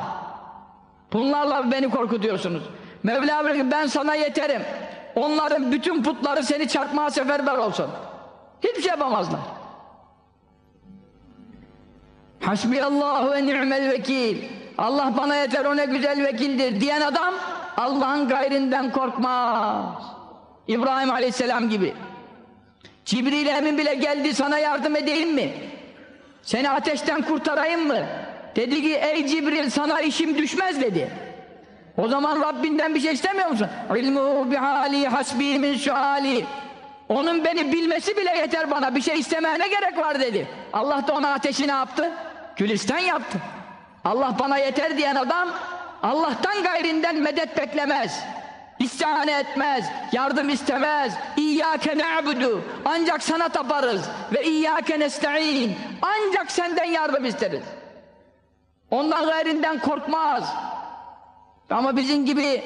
Bunlarla beni korkutuyorsunuz. Mevla ben sana yeterim. Onların bütün putları seni çarpmaya seferber olsun. Hiçbir şey yapamazlar. Hasbiyallahu ve ni'mel vekil. Allah bana yeter o ne güzel vekildir diyen adam Allah'ın gayrinden korkmaz. İbrahim Aleyhisselam gibi. Cibril Emin bile geldi sana yardım edeyim mi? Seni ateşten kurtarayım mı? Dedi ki ey Cibril sana işim düşmez dedi. O zaman Rabbinden bir şey istemiyor musun? İlmu bihali hasbi min suali. Onun beni bilmesi bile yeter bana. Bir şey istemeye ne gerek var dedi. Allah da ona ateşi ne yaptı? Gülistan yaptı. Allah bana yeter diyen adam Allah'tan gayrinden medet beklemez. İstihane etmez, yardım istemez. İyyâke ne'budu. Ancak sana taparız. Ve iyyâke nesta'in. Ancak senden yardım isteriz. Ondan gayrinden korkmaz. Ama bizim gibi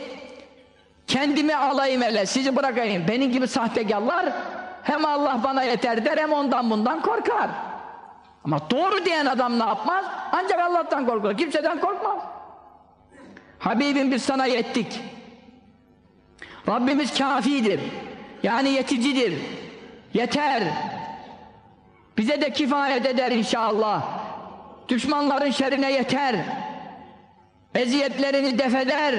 kendimi alayım hele, sizi bırakayım. Benim gibi sahtekarlar hem Allah bana yeter der hem ondan bundan korkar. Ama doğru diyen adam ne yapmaz? Ancak Allah'tan korkar. Kimseden korkmaz. Habibim biz sana yettik. Rabbimiz kafidir. Yani yeticidir. Yeter. Bize de kifayet eder inşallah. Düşmanların şerine yeter. Eziyetlerini defeder.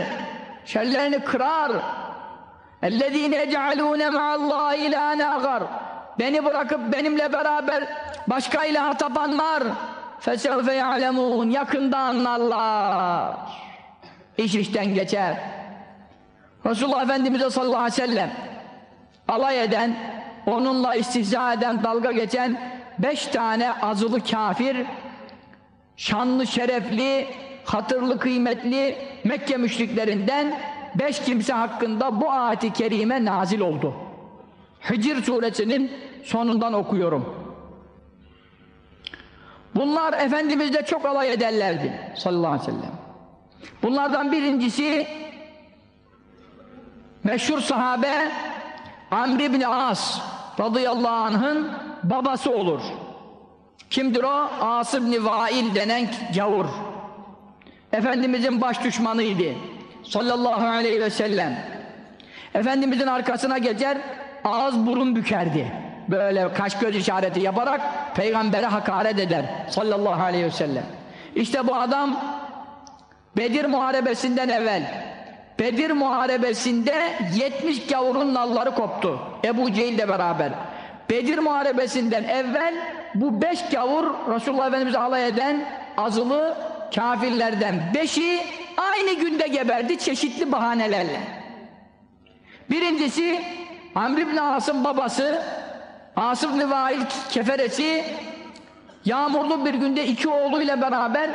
Şerlerini kırar. اَلَّذ۪ينَ يَجْعَلُونَ مَعَ اللّٰهِ اِلٰهَنَ اَغَرْ Beni bırakıp benimle beraber başka ilaha tapanlar فَسَوْفَ يَعْلَمُونَ Yakında anlarlar. İş işten geçer. Resulullah Efendimiz'e sallallahu aleyhi ve sellem alay eden, onunla istihza eden, dalga geçen beş tane azılı kafir şanlı, şerefli, hatırlı, kıymetli Mekke müşriklerinden beş kimse hakkında bu ayet-i kerime nazil oldu. Hicr suresinin sonundan okuyorum. Bunlar Efendimiz'le çok alay ederlerdi sallallahu aleyhi ve sellem. Bunlardan birincisi meşhur sahabe Amr ibn As radıyallahu anh'ın babası olur. Kimdir o? As ibn Vail denen gavur. Efendimizin baş düşmanıydı. Sallallahu aleyhi ve sellem. Efendimizin arkasına geçer, ağız burun bükerdi. Böyle kaş göz işareti yaparak peygambere hakaret eder. Sallallahu aleyhi ve sellem. İşte bu adam Bedir muharebesinden evvel Bedir muharebesinde 70 gavurun nalları koptu. Ebu Cehil ile beraber. Bedir muharebesinden evvel bu beş gavur Resulullah Efendimiz'e alay eden azılı kafirlerden beşi aynı günde geberdi çeşitli bahanelerle. Birincisi Amr ibn As'ın babası Asım ibn Vail keferesi yağmurlu bir günde iki oğluyla beraber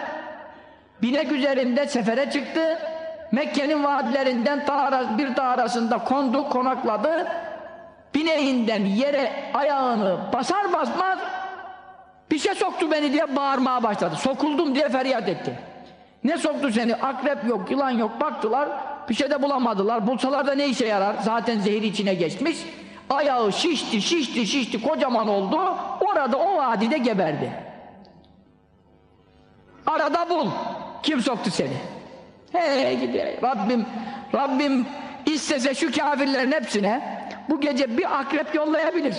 binek üzerinde sefere çıktı. Mekke'nin vadilerinden bir dağ arasında kondu, konakladı. Bineğinden yere ayağını basar basmaz bir şey soktu beni diye bağırmaya başladı. Sokuldum diye feryat etti. Ne soktu seni? Akrep yok, yılan yok. Baktılar, bir şey de bulamadılar. Bulsalar da ne işe yarar? Zaten zehir içine geçmiş. Ayağı şişti, şişti, şişti, kocaman oldu. Orada o vadide geberdi. Arada bul. Kim soktu seni? Hey gidi. Rabbim, Rabbim istese şu kafirlerin hepsine bu gece bir akrep yollayabilir.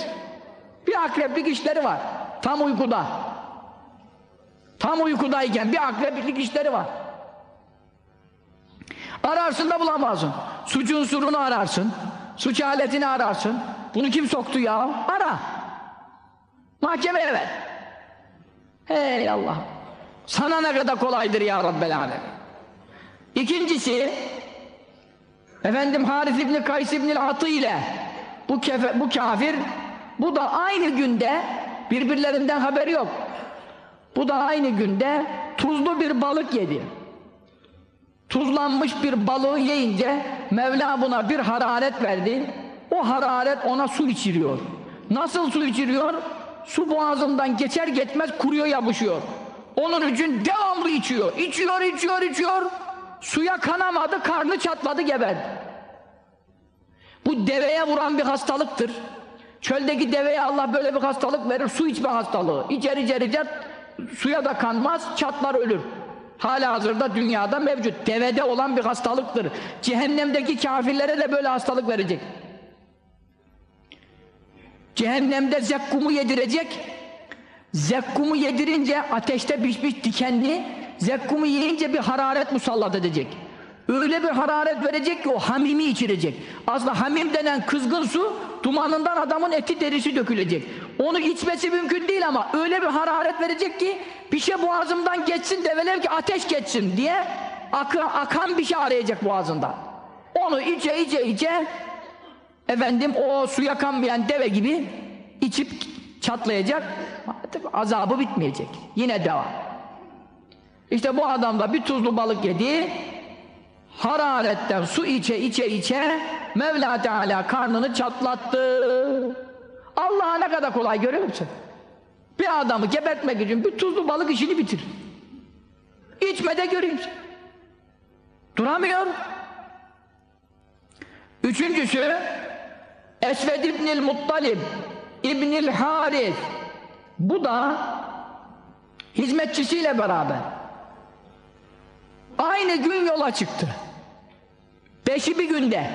Bir akreplik işleri var. Tam uykuda. Tam uykudayken bir akreplik işleri var. Ararsın da bulamazsın. Suçun surunu ararsın. Suç aletini ararsın. Bunu kim soktu ya? Ara. Mahkemeye ver. Hey Allah. Sana ne kadar kolaydır ya Rabbel Alem. İkincisi efendim Haris İbni Kays İbni Atı ile bu, kefe, bu kafir bu da aynı günde birbirlerinden haberi yok. Bu da aynı günde tuzlu bir balık yedi. Tuzlanmış bir balığı yiyince Mevla buna bir hararet verdi. O hararet ona su içiriyor. Nasıl su içiriyor? Su boğazından geçer geçmez kuruyor yapışıyor. Onun için devamlı içiyor. İçiyor, içiyor, içiyor. Suya kanamadı, karnı çatladı, geberdi. Bu deveye vuran bir hastalıktır. Çöldeki deveye Allah böyle bir hastalık verir, su içme hastalığı. İçer içer içer, suya da kanmaz, çatlar ölür. Hala hazırda dünyada mevcut. Devede olan bir hastalıktır. Cehennemdeki kafirlere de böyle hastalık verecek. Cehennemde zekkumu yedirecek. Zekkumu yedirince ateşte pişmiş dikenli, zekkumu yiyince bir hararet musallat edecek. Öyle bir hararet verecek ki o hamimi içirecek. Aslında hamim denen kızgın su dumanından adamın eti derisi dökülecek. Onu içmesi mümkün değil ama öyle bir hararet verecek ki bir şey boğazımdan geçsin de velev ki ateş geçsin diye akı, akan bir şey arayacak boğazında. Onu içe içe içe efendim o suya kanmayan deve gibi içip çatlayacak azabı bitmeyecek. Yine devam. İşte bu adam da bir tuzlu balık yedi hararetten su içe içe içe Mevla Teala karnını çatlattı. Allah'a ne kadar kolay görüyor musun? Bir adamı gebertmek için bir tuzlu balık işini bitirir. İçme de göreyim. Duramıyor. Üçüncüsü Esved İbnil Muttalib İbnil Haris bu da hizmetçisiyle beraber aynı gün yola çıktı. Beşi bir günde.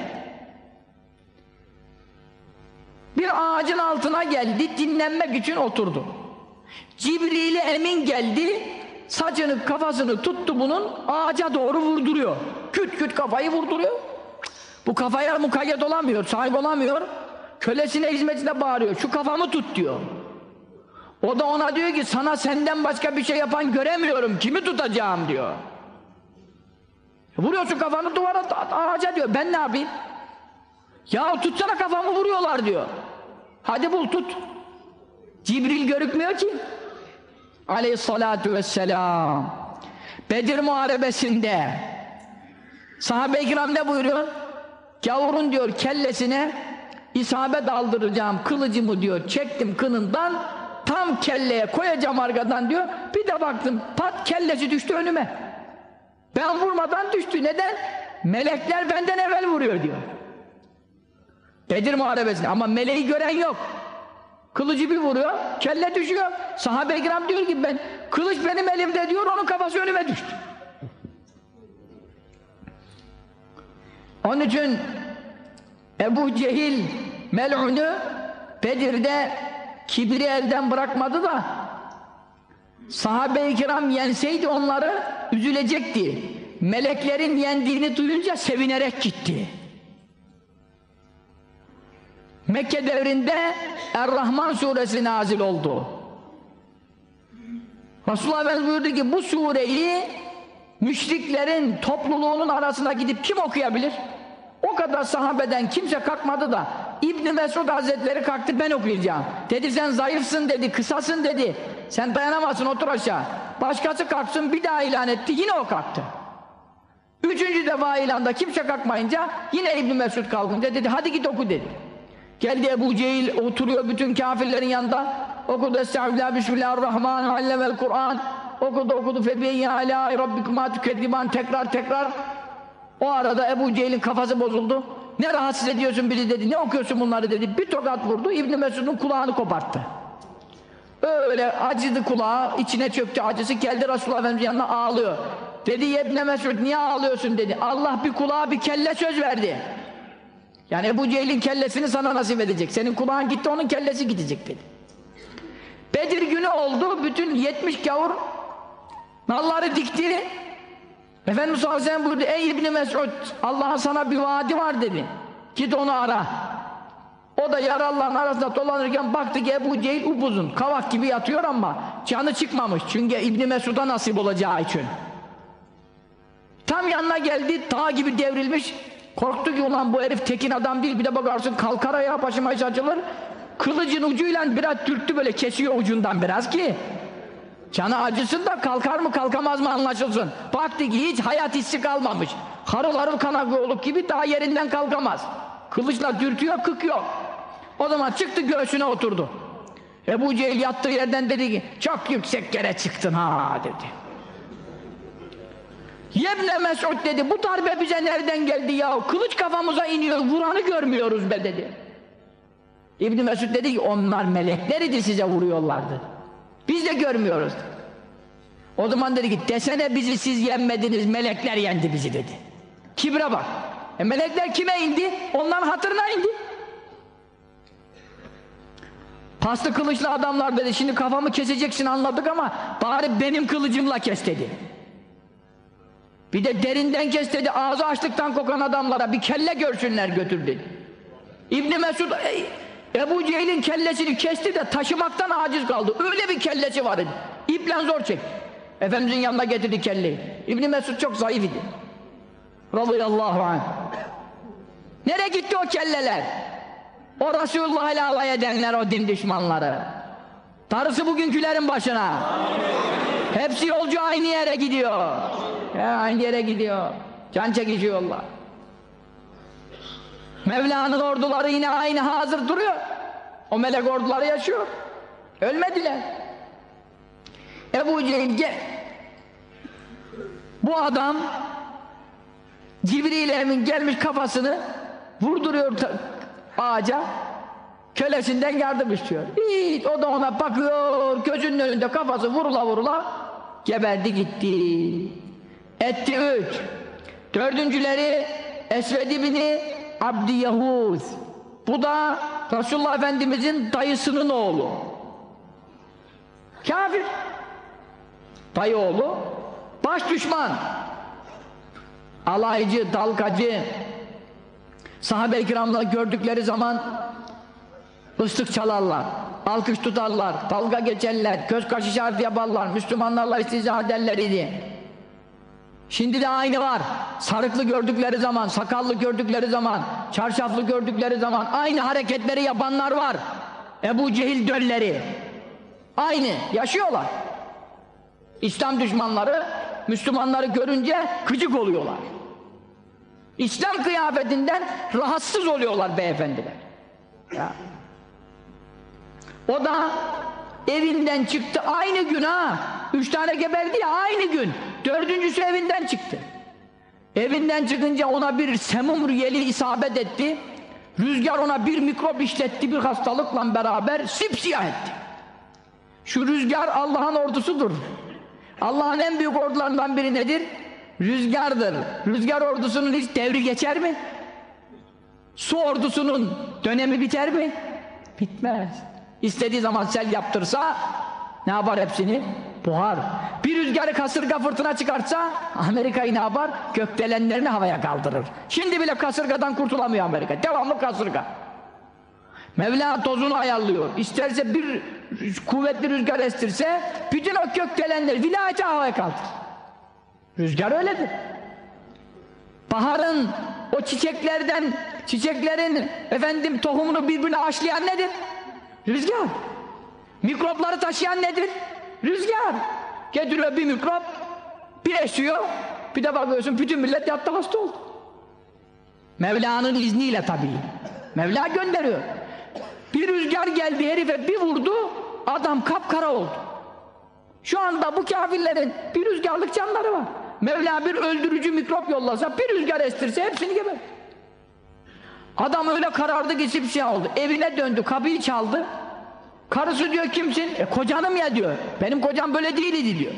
Bir ağacın altına geldi, dinlenmek için oturdu. cibril Emin geldi, saçını kafasını tuttu bunun, ağaca doğru vurduruyor. Küt küt kafayı vurduruyor. Bu kafaya mukayyet olamıyor, sahip olamıyor. Kölesine hizmetine bağırıyor, şu kafamı tut diyor. O da ona diyor ki sana senden başka bir şey yapan göremiyorum, kimi tutacağım diyor. Vuruyorsun kafanı duvara ağaca diyor. Ben ne yapayım? Ya tutsana kafamı vuruyorlar diyor. Hadi bul tut. Cibril görükmüyor ki. Aleyhissalatu vesselam. Bedir Muharebesi'nde sahabe-i kiram ne buyuruyor? Gavurun diyor kellesine isabet aldıracağım kılıcımı diyor çektim kınından tam kelleye koyacağım arkadan diyor bir de baktım pat kellesi düştü önüme ben vurmadan düştü. Neden? Melekler benden evvel vuruyor diyor. Bedir muharebesinde. Ama meleği gören yok. Kılıcı bir vuruyor, kelle düşüyor. Sahabe-i kiram diyor ki ben, kılıç benim elimde diyor, onun kafası önüme düştü. Onun için Ebu Cehil mel'unu Bedir'de kibri elden bırakmadı da sahabe-i kiram yenseydi onları üzülecekti. Meleklerin yendiğini duyunca sevinerek gitti. Mekke devrinde Er-Rahman suresi nazil oldu. Resulullah Efendimiz buyurdu ki bu sureyi müşriklerin topluluğunun arasına gidip kim okuyabilir? O kadar sahabeden kimse kalkmadı da İbn Mesud Hazretleri kalktı ben okuyacağım. Dedi sen zayıfsın dedi, kısasın dedi. Sen dayanamazsın otur aşağı. Başkası kalksın bir daha ilan etti yine o kalktı. Üçüncü defa ilanda kimse kalkmayınca yine İbn Mesud kalkınca dedi hadi git oku dedi. Geldi Ebu Cehil oturuyor bütün kafirlerin yanında. Okudu Estağfirullah Bismillahirrahmanirrahim Allemel Kur'an. Okudu okudu Febiyye alâ rabbikuma tükediban tekrar tekrar. O arada Ebu Cehil'in kafası bozuldu. Ne rahatsız ediyorsun bizi dedi. Ne okuyorsun bunları dedi. Bir tokat vurdu. İbn Mesud'un kulağını koparttı. Öyle acıdı kulağı, içine çöktü acısı, geldi Resulullah Efendimiz yanına ağlıyor. Dedi İbn Mesud niye ağlıyorsun dedi. Allah bir kulağa bir kelle söz verdi. Yani Ebu Cehil'in kellesini sana nasip edecek. Senin kulağın gitti, onun kellesi gidecek dedi. Bedir günü oldu, bütün 70 gavur nalları dikti. Efendimiz sallallahu buyurdu, ey İbni Mesud, Allah'ın sana bir vaadi var dedi. Git onu ara. O da yaralıların arasında dolanırken baktı ki Ebu Cehil upuzun, kavak gibi yatıyor ama canı çıkmamış. Çünkü İbni Mesud'a nasip olacağı için. Tam yanına geldi, dağ gibi devrilmiş. Korktu ki ulan bu herif tekin adam değil, bir de bakarsın kalkar ayağa başıma iş açılır. Kılıcın ucuyla biraz dürttü böyle, kesiyor ucundan biraz ki. Canı acısın da kalkar mı kalkamaz mı anlaşılsın. Baktı ki hiç hayat hissi kalmamış. Harıl harıl kanaklı gibi daha yerinden kalkamaz. Kılıçla dürtüyor, kık yok. O zaman çıktı göğsüne oturdu. Ebu Cehil yattığı yerden dedi ki çok yüksek yere çıktın ha dedi. Yebne Mesud dedi bu darbe bize nereden geldi ya? Kılıç kafamıza iniyor vuranı görmüyoruz be dedi. İbni Mesud dedi ki onlar melekler idi size vuruyorlardı. Biz de görmüyoruz. O zaman dedi ki desene bizi siz yenmediniz melekler yendi bizi dedi. Kibre bak. E melekler kime indi? Onların hatırına indi. Paslı kılıçlı adamlar dedi şimdi kafamı keseceksin anladık ama bari benim kılıcımla kes dedi. Bir de derinden kes dedi ağzı açlıktan kokan adamlara bir kelle görsünler götür dedi. İbni Mesud Ebu Cehil'in kellesini kesti de taşımaktan aciz kaldı. Öyle bir kellesi var idi. İple zor çek. Efendimizin yanına getirdi kelleyi. İbni Mesud çok zayıf idi. Radıyallahu anh. Nereye gitti o kelleler? O Resulullah ile alay edenler, o din düşmanları. Darısı bugünkülerin başına. Hepsi yolcu aynı yere gidiyor. Ya, aynı yere gidiyor. Can çekişiyorlar. Mevla'nın orduları yine aynı hazır duruyor. O melek orduları yaşıyor. Ölmediler. Ebu Cehil gel. Bu adam Cibril Emin gelmiş kafasını vurduruyor ağaca kölesinden yardım istiyor. Hiç, o da ona bakıyor gözünün önünde kafası vurula vurula geberdi gitti. Etti üç. Dördüncüleri Esved ibni Abdi Yahuz. Bu da Resulullah Efendimizin dayısının oğlu. Kafir. Dayı oğlu. Baş düşman. Alaycı, dalgacı. Sahabe-i kiramları gördükleri zaman ıslık çalarlar, alkış tutarlar, dalga geçerler, göz kaşı işareti yaparlar, Müslümanlarla istihza ederler idi. Şimdi de aynı var. Sarıklı gördükleri zaman, sakallı gördükleri zaman, çarşaflı gördükleri zaman aynı hareketleri yapanlar var. Ebu Cehil dölleri. Aynı, yaşıyorlar. İslam düşmanları Müslümanları görünce gıcık oluyorlar. İslam kıyafetinden rahatsız oluyorlar beyefendiler. Ya. O da evinden çıktı aynı gün ha. Üç tane geberdi ya aynı gün. Dördüncüsü evinden çıktı. Evinden çıkınca ona bir semum rüyeli isabet etti. Rüzgar ona bir mikrop işletti bir hastalıkla beraber sipsiyah etti. Şu rüzgar Allah'ın ordusudur. Allah'ın en büyük ordularından biri nedir? Rüzgardır. Rüzgar ordusunun hiç devri geçer mi? Su ordusunun dönemi biter mi? Bitmez. İstediği zaman sel yaptırsa ne yapar hepsini? Buhar. Bir rüzgarı kasırga fırtına çıkartsa Amerika'yı ne yapar? Gökdelenlerini havaya kaldırır. Şimdi bile kasırgadan kurtulamıyor Amerika. Devamlı kasırga. Mevla tozunu ayarlıyor. İsterse bir kuvvetli rüzgar estirse bütün o gökdelenleri vilayeti havaya kaldırır. Rüzgar öyledir. Baharın o çiçeklerden, çiçeklerin efendim tohumunu birbirine aşlayan nedir? Rüzgar. Mikropları taşıyan nedir? Rüzgar. Getiriyor bir mikrop, bir esiyor, bir de bakıyorsun bütün millet yattı hasta oldu. Mevla'nın izniyle tabii. Mevla gönderiyor. Bir rüzgar geldi herife bir vurdu, adam kapkara oldu. Şu anda bu kafirlerin bir rüzgarlık canları var. Mevla bir öldürücü mikrop yollasa, bir rüzgar estirse hepsini geber. Adam öyle karardı ki sipsiyah oldu. Evine döndü, kapıyı çaldı. Karısı diyor kimsin? E kocanım ya diyor. Benim kocam böyle değildi diyor.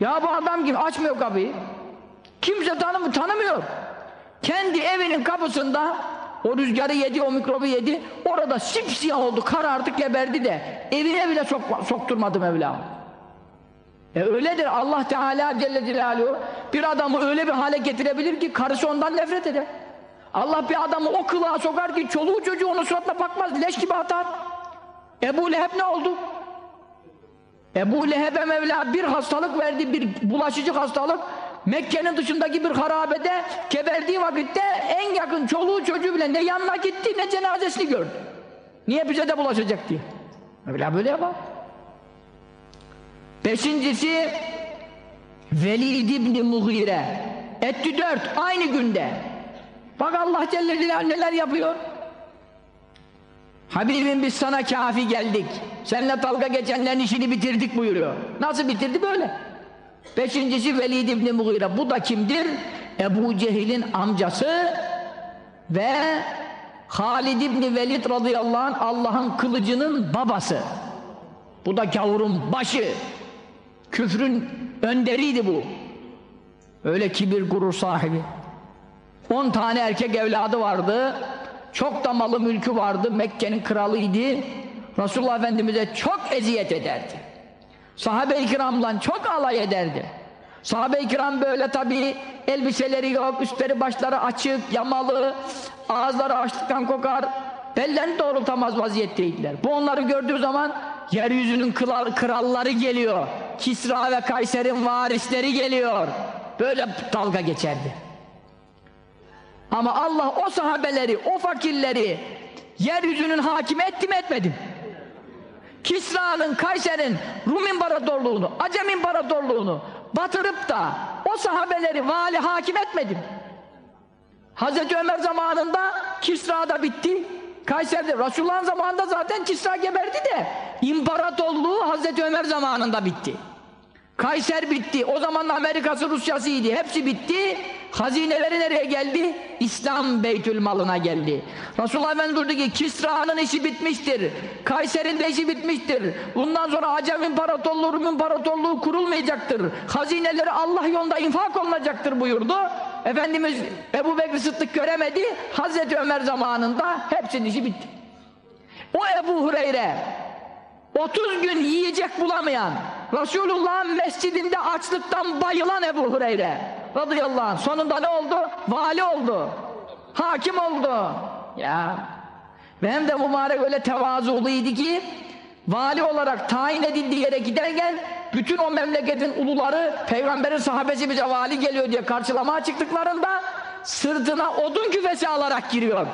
Ya bu adam kim? Açmıyor kapıyı. Kimse tanım tanımıyor. Kendi evinin kapısında o rüzgarı yedi, o mikrobu yedi. Orada sipsiyah oldu, karardı, geberdi de evine bile sok sokturmadı Mevla. E öyledir. Allah Teala Celle Celaluhu bir adamı öyle bir hale getirebilir ki karısı ondan nefret eder. Allah bir adamı o kılığa sokar ki çoluğu çocuğu onun suratına bakmaz, leş gibi atar. Ebu Leheb ne oldu? Ebu Leheb'e Mevla bir hastalık verdi, bir bulaşıcı hastalık. Mekke'nin dışındaki bir harabede geberdiği vakitte en yakın çoluğu çocuğu bile ne yanına gitti ne cenazesini gördü. Niye bize de bulaşacak diye. Mevla böyle yapar. Beşincisi Velid İbni Mughire. Etti dört aynı günde. Bak Allah Celle Celaluhu neler yapıyor. Habibim biz sana kafi geldik. Seninle dalga geçenlerin işini bitirdik buyuruyor. Nasıl bitirdi? Böyle. Beşincisi Velid İbni Mughire. Bu da kimdir? Ebu Cehil'in amcası ve Halid İbni Velid radıyallahu anh Allah'ın kılıcının babası. Bu da gavurun başı Küfrün önderiydi bu. Öyle kibir gurur sahibi. 10 tane erkek evladı vardı. Çok da malı mülkü vardı. Mekke'nin kralıydı. Resulullah Efendimiz'e çok eziyet ederdi. Sahabe-i kiramla çok alay ederdi. Sahabe-i kiram böyle tabii elbiseleri yok, üstleri başları açık, yamalı, ağızları açlıktan kokar, bellerini doğrultamaz vaziyetteydiler. Bu onları gördüğü zaman yeryüzünün kral, kralları geliyor. Kisra ve Kayser'in varisleri geliyor. Böyle dalga geçerdi. Ama Allah o sahabeleri, o fakirleri yeryüzünün hakim etti mi etmedi mi? Kisra'nın, Kayser'in Rum İmparatorluğunu, Acem İmparatorluğunu batırıp da o sahabeleri vali hakim etmedi mi? Hazreti Ömer zamanında Kisra'da bitti. Kayser'de, Resulullah'ın zamanında zaten Kisra geberdi de imparatorluğu Hazreti Ömer zamanında bitti. Kayser bitti. O zaman Amerika'sı, Rusya'sıydı. Hepsi bitti. Hazineleri nereye geldi? İslam Beytül Malına geldi. Resulullah Efendimiz buyurdu ki Kisra'nın işi bitmiştir. Kayser'in de işi bitmiştir. Bundan sonra Acem İmparatorluğu, Rum İmparatorluğu kurulmayacaktır. Hazineleri Allah yolunda infak olunacaktır buyurdu. Efendimiz Ebu Bekir Sıddık göremedi. Hazreti Ömer zamanında hepsinin işi bitti. O Ebu Hureyre 30 gün yiyecek bulamayan Resulullah'ın mescidinde açlıktan bayılan Ebu Hureyre radıyallahu anh sonunda ne oldu? Vali oldu. Hakim oldu. Ya ve hem de mübarek öyle tevazuluydu ki vali olarak tayin edildiği yere giderken bütün o memleketin uluları peygamberin sahabesi bize vali geliyor diye karşılamaya çıktıklarında sırtına odun küfesi alarak giriyor.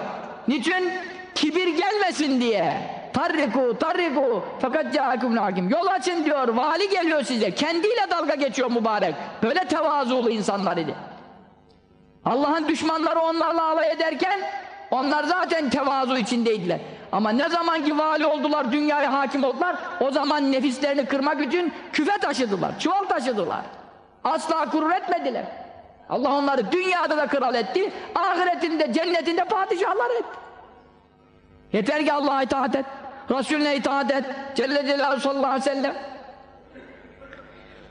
Niçin? Kibir gelmesin diye. Tarriku, tarriku fakat ca'akum hakim. Yol açın diyor, vali geliyor size. Kendiyle dalga geçiyor mübarek. Böyle tevazulu insanlar idi. Allah'ın düşmanları onlarla alay ederken onlar zaten tevazu içindeydiler. Ama ne zaman ki vali oldular, dünyaya hakim oldular, o zaman nefislerini kırmak için küfe taşıdılar, çuval taşıdılar. Asla gurur etmediler. Allah onları dünyada da kral etti, ahiretinde, cennetinde padişahlar etti. Yeter ki Allah'a itaat et, Resulüne itaat et, Celle Celaluhu sallallahu aleyhi ve sellem.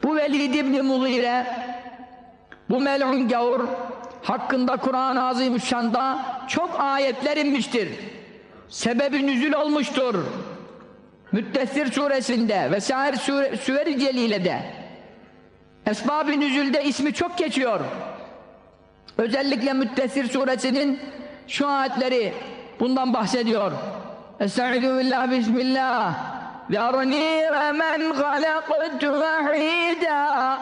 Bu Velid İbni Mughire, bu mel'un gavur, hakkında Kur'an-ı Azimüşşan'da çok ayetler inmiştir. Sebebi nüzül olmuştur. Müddessir suresinde vesaire sure, Süver-i Celile'de. Esbab-ı nüzülde ismi çok geçiyor. Özellikle Müddessir suresinin şu ayetleri bundan bahsediyor. Estaizu billah bismillah. ذَرْنِي وَمَنْ خَلَقْتُ وَحِيدًا.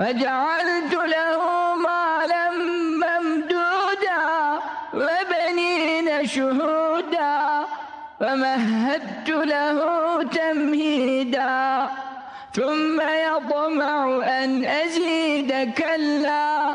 وَجَعَلْتُ لَهُ مَالًا مَمْدُودًا وَبَنِينَ شُهُودًا. وَمَهَّدتُّ لَهُ تَمْهِيدًا. ثُمَّ يَطْمَعُ أَنْ أَزِيدَ كَلَّا.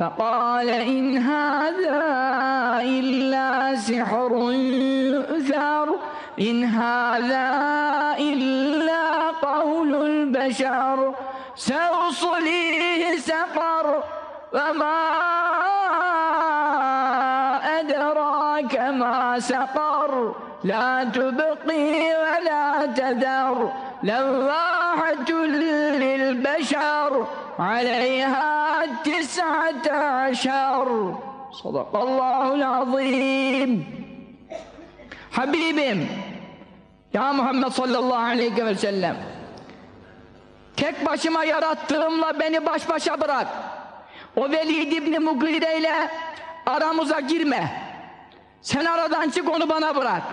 فقال إن هذا إلا سحر يؤثر إن هذا إلا قول البشر سأصليه سقر وما أدراك ما سقر. لا تبقي ولا تذر لواحة للبشر عليها تسعة عشر صدق الله العظيم Habibim Ya Muhammed sallallahu aleyhi ve sellem Tek başıma yarattığımla beni baş başa bırak O Velid İbni Mugire ile aramıza girme Sen aradan çık onu bana bırak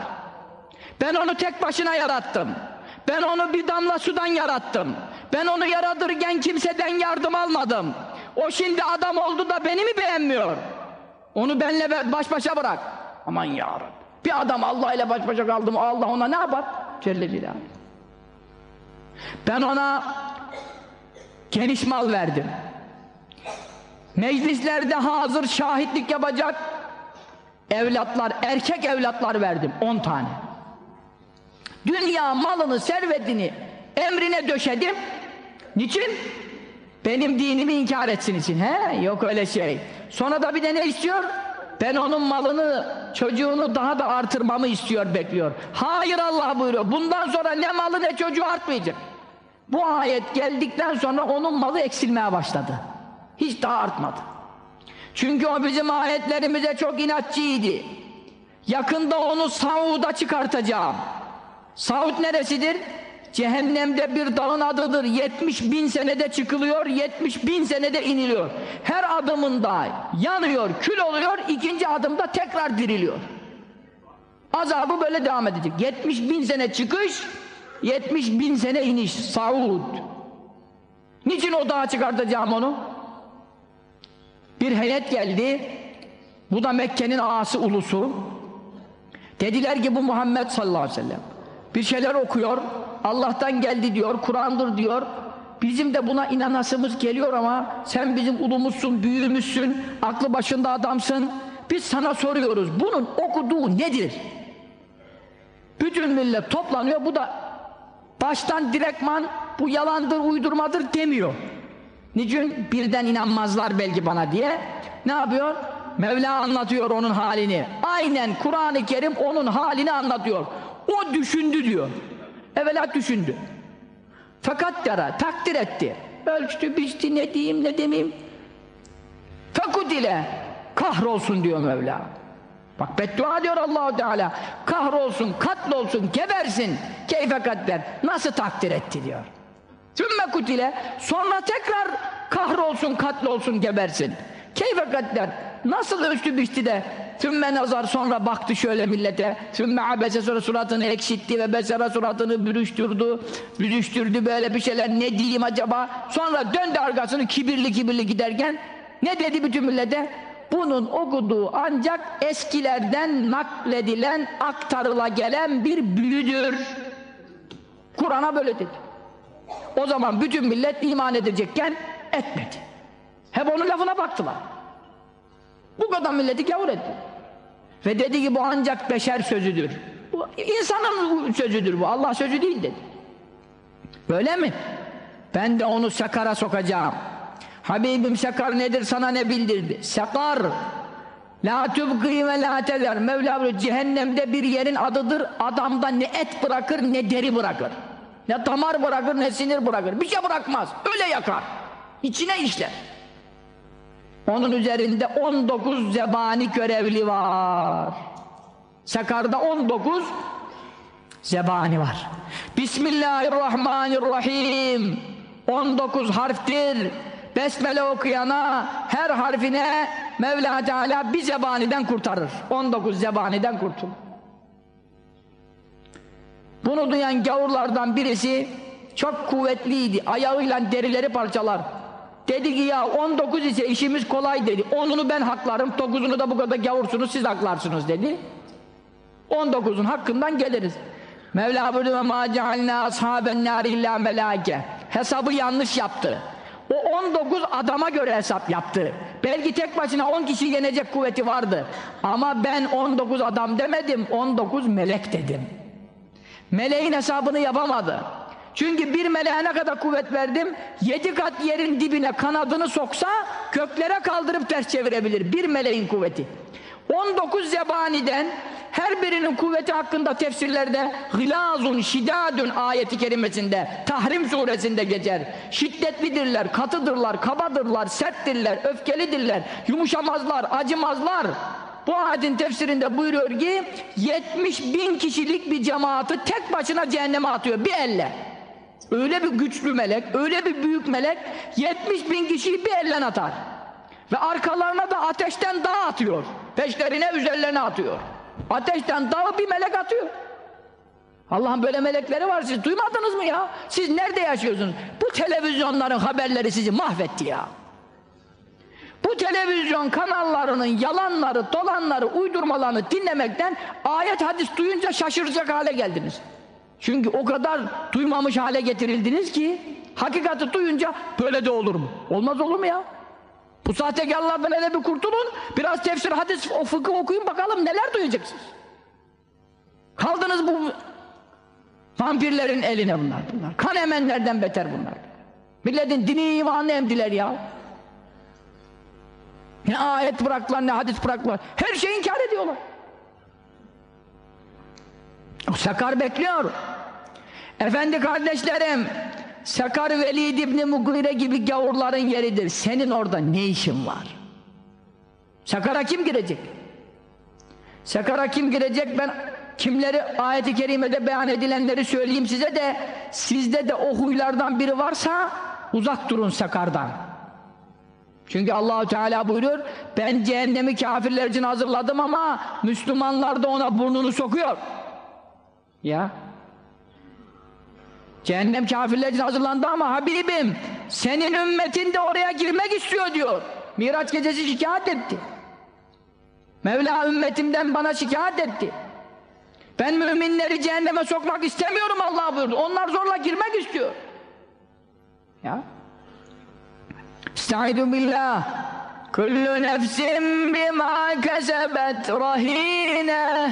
Ben onu tek başına yarattım ben onu bir damla sudan yarattım. Ben onu yaratırken kimseden yardım almadım. O şimdi adam oldu da beni mi beğenmiyor? Onu benle baş başa bırak. Aman ya Rabbi. Bir adam Allah ile baş başa kaldı mı Allah ona ne yapar? Celle Celaluhu. Ben ona Geniş mal verdim. Meclislerde hazır şahitlik yapacak evlatlar, erkek evlatlar verdim. 10 tane. Dünya malını, servetini emrine döşedim. Niçin? Benim dinimi inkar etsin için. He? Yok öyle şey. Sonra da bir de ne istiyor? Ben onun malını, çocuğunu daha da artırmamı istiyor, bekliyor. Hayır Allah buyuruyor. Bundan sonra ne malı ne çocuğu artmayacak. Bu ayet geldikten sonra onun malı eksilmeye başladı. Hiç daha artmadı. Çünkü o bizim ayetlerimize çok inatçıydı. Yakında onu Saud'a çıkartacağım. Saud neresidir? Cehennemde bir dağın adıdır. 70 bin senede çıkılıyor, 70 bin senede iniliyor. Her adımında yanıyor, kül oluyor, ikinci adımda tekrar diriliyor. Azabı böyle devam edecek. 70 bin sene çıkış, 70 bin sene iniş. Saud. Niçin o dağa çıkartacağım onu? Bir heyet geldi. Bu da Mekke'nin ağası ulusu. Dediler ki bu Muhammed sallallahu aleyhi ve sellem. Bir şeyler okuyor. Allah'tan geldi diyor. Kur'an'dır diyor. Bizim de buna inanasımız geliyor ama sen bizim ulumuzsun, büyüğümüzsün, aklı başında adamsın. Biz sana soruyoruz. Bunun okuduğu nedir? Bütün millet toplanıyor. Bu da baştan direktman bu yalandır, uydurmadır demiyor. Niçin? Birden inanmazlar belki bana diye. Ne yapıyor? Mevla anlatıyor onun halini. Aynen Kur'an-ı Kerim onun halini anlatıyor. O düşündü diyor. Evvela düşündü. Fakat dara takdir etti. Ölçtü, biçti, ne diyeyim ne demeyeyim. Fekut ile kahrolsun diyor Mevla. Bak beddua diyor Allahu Teala. Kahrolsun, katlolsun, gebersin. Keyfe kadder. Nasıl takdir etti diyor. Sümme kutile sonra tekrar kahrolsun, katlolsun, gebersin. Keyfe kadder. Nasıl ölçtü biçti de Sümme nazar sonra baktı şöyle millete. Sümme abese sonra suratını ekşitti ve besera suratını bürüştürdü. Bürüştürdü böyle bir şeyler ne diyeyim acaba? Sonra döndü arkasını kibirli kibirli giderken ne dedi bütün millete? Bunun okuduğu ancak eskilerden nakledilen, aktarıla gelen bir büyüdür. Kur'an'a böyle dedi. O zaman bütün millet iman edecekken etmedi. Hep onun lafına baktılar. Bu kadar milleti gavur etti. Ve dedi ki bu ancak beşer sözüdür. Bu insanın sözüdür bu. Allah sözü değil dedi. Böyle mi? Ben de onu sakara sokacağım. Habibim sakar nedir sana ne bildirdi? Sakar La tübgî ve la tezer Mevla buyuruyor cehennemde bir yerin adıdır adamda ne et bırakır ne deri bırakır ne damar bırakır ne sinir bırakır bir şey bırakmaz öyle yakar içine işler onun üzerinde 19 zebani görevli var Sakar'da 19 zebani var Bismillahirrahmanirrahim 19 harftir Besmele okuyana her harfine Mevla Teala bir zebaniden kurtarır. 19 zebaniden kurtulur. Bunu duyan gavurlardan birisi çok kuvvetliydi. Ayağıyla derileri parçalar. Dedi ki ya 19 ise işimiz kolay dedi. Onunu ben haklarım, 9'unu da bu kadar gavursunuz siz haklarsınız dedi. 19'un hakkından geliriz. Mevla buyurdu ve ma cealna ashaben nari illa melake. Hesabı yanlış yaptı. O 19 adama göre hesap yaptı. Belki tek başına 10 kişi yenecek kuvveti vardı. Ama ben 19 adam demedim, 19 melek dedim. Meleğin hesabını yapamadı. Çünkü bir meleğe ne kadar kuvvet verdim? Yedi kat yerin dibine kanadını soksa köklere kaldırıp ters çevirebilir. Bir meleğin kuvveti. 19 zebaniden her birinin kuvveti hakkında tefsirlerde gılazun şidadun ayeti kerimesinde Tahrim suresinde geçer. Şiddetlidirler, katıdırlar, kabadırlar, serttirler, öfkelidirler, yumuşamazlar, acımazlar. Bu ayetin tefsirinde buyuruyor ki 70 bin kişilik bir cemaati tek başına cehenneme atıyor bir elle. Öyle bir güçlü melek, öyle bir büyük melek 70 bin kişiyi bir elle atar. Ve arkalarına da ateşten dağ atıyor. Peşlerine üzerlerine atıyor. Ateşten dağı bir melek atıyor. Allah'ın böyle melekleri var siz duymadınız mı ya? Siz nerede yaşıyorsunuz? Bu televizyonların haberleri sizi mahvetti ya. Bu televizyon kanallarının yalanları, dolanları, uydurmalarını dinlemekten ayet hadis duyunca şaşıracak hale geldiniz. Çünkü o kadar duymamış hale getirildiniz ki Hakikati duyunca böyle de olur mu? Olmaz olur mu ya? Bu sahtekarlardan hele bir kurtulun. Biraz tefsir, hadis, o fıkıh okuyun bakalım neler duyacaksınız. Kaldınız bu vampirlerin eline bunlar. bunlar. Kan emenlerden beter bunlar. Milletin dini imanını emdiler ya. Ne ayet bıraktılar ne hadis bıraktılar. Her şeyi inkar ediyorlar. Sakar bekliyor. Efendi kardeşlerim, Sakar Velid İbni Mugire gibi gavurların yeridir. Senin orada ne işin var? Sakar'a kim girecek? Sakar'a kim girecek? Ben kimleri ayeti kerimede beyan edilenleri söyleyeyim size de sizde de o huylardan biri varsa uzak durun Sakar'dan. Çünkü Allahu Teala buyuruyor ben cehennemi kafirler için hazırladım ama Müslümanlar da ona burnunu sokuyor. Ya Cehennem kafirler için hazırlandı ama Habibim senin ümmetin de oraya girmek istiyor diyor. Miraç gecesi şikayet etti. Mevla ümmetimden bana şikayet etti. Ben müminleri cehenneme sokmak istemiyorum Allah buyurdu. Onlar zorla girmek istiyor. Ya. Estaizu billah. Kullu nefsin bima kesebet rahine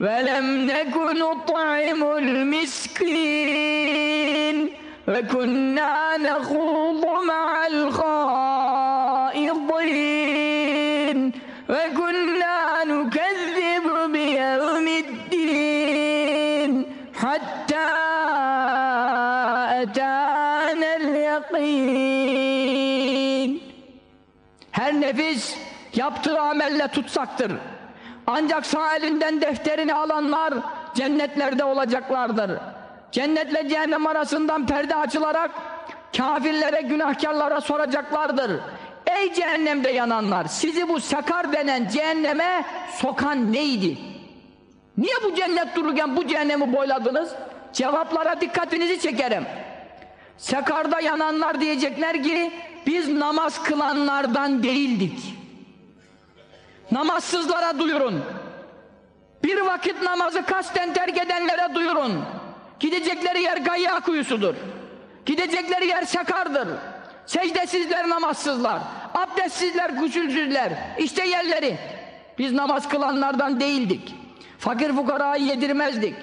ولم نك نطعم المسكين وكنا نخوض مع الخائضين وكنا نكذب بيوم الدين حتى أتانا اليقين Her nefis yaptığı amelle tutsaktır. Ancak sağ elinden defterini alanlar cennetlerde olacaklardır. Cennetle cehennem arasından perde açılarak kafirlere, günahkarlara soracaklardır. Ey cehennemde yananlar, sizi bu sakar denen cehenneme sokan neydi? Niye bu cennet dururken bu cehennemi boyladınız? Cevaplara dikkatinizi çekerim. Sakarda yananlar diyecekler ki biz namaz kılanlardan değildik. Namazsızlara duyurun. Bir vakit namazı kasten terk edenlere duyurun. Gidecekleri yer gayya kuyusudur. Gidecekleri yer sakardır. Secdesizler namazsızlar. Abdestsizler gusülsüzler. İşte yerleri. Biz namaz kılanlardan değildik. Fakir fukarayı yedirmezdik.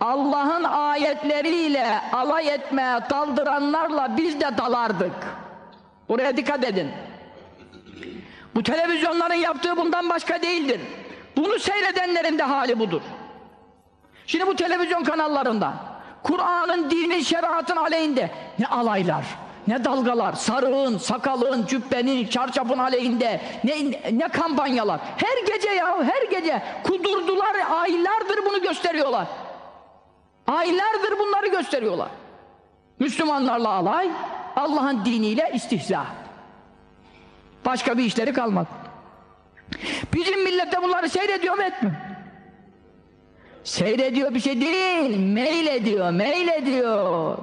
Allah'ın ayetleriyle alay etmeye daldıranlarla biz de dalardık. Buraya dikkat edin. Bu televizyonların yaptığı bundan başka değildir. Bunu seyredenlerin de hali budur. Şimdi bu televizyon kanallarında Kur'an'ın, dinin, şeriatın aleyhinde ne alaylar, ne dalgalar, sarığın, sakalın, cübbenin, çarşafın aleyhinde ne, ne kampanyalar. Her gece ya, her gece kudurdular, aylardır bunu gösteriyorlar. Aylardır bunları gösteriyorlar. Müslümanlarla alay, Allah'ın diniyle istihza. Başka bir işleri kalmadı. Bizim millet de bunları seyrediyor mu etmiyor? Seyrediyor bir şey değil, meylediyor, meylediyor.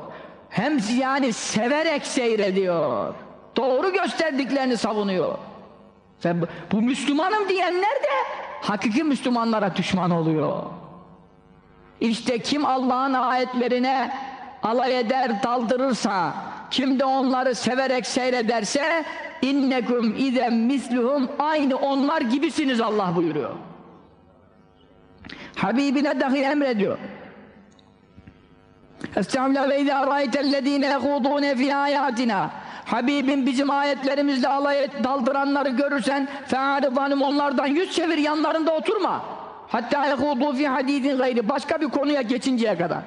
Hem yani severek seyrediyor. Doğru gösterdiklerini savunuyor. Ve bu, bu Müslümanım diyenler de hakiki Müslümanlara düşman oluyor. İşte kim Allah'ın ayetlerine alay eder, daldırırsa, kim de onları severek seyrederse innekum idem misluhum aynı onlar gibisiniz Allah buyuruyor. Habibine dahi emrediyor. Estağfirullah ve izâ râitellezîne yehûdûne fî âyâtinâ Habibim bizim ayetlerimizle alay et, daldıranları görürsen fe'aridanım onlardan yüz çevir yanlarında oturma. Hatta yehûdû fî hadîdin gayri başka bir konuya geçinceye kadar.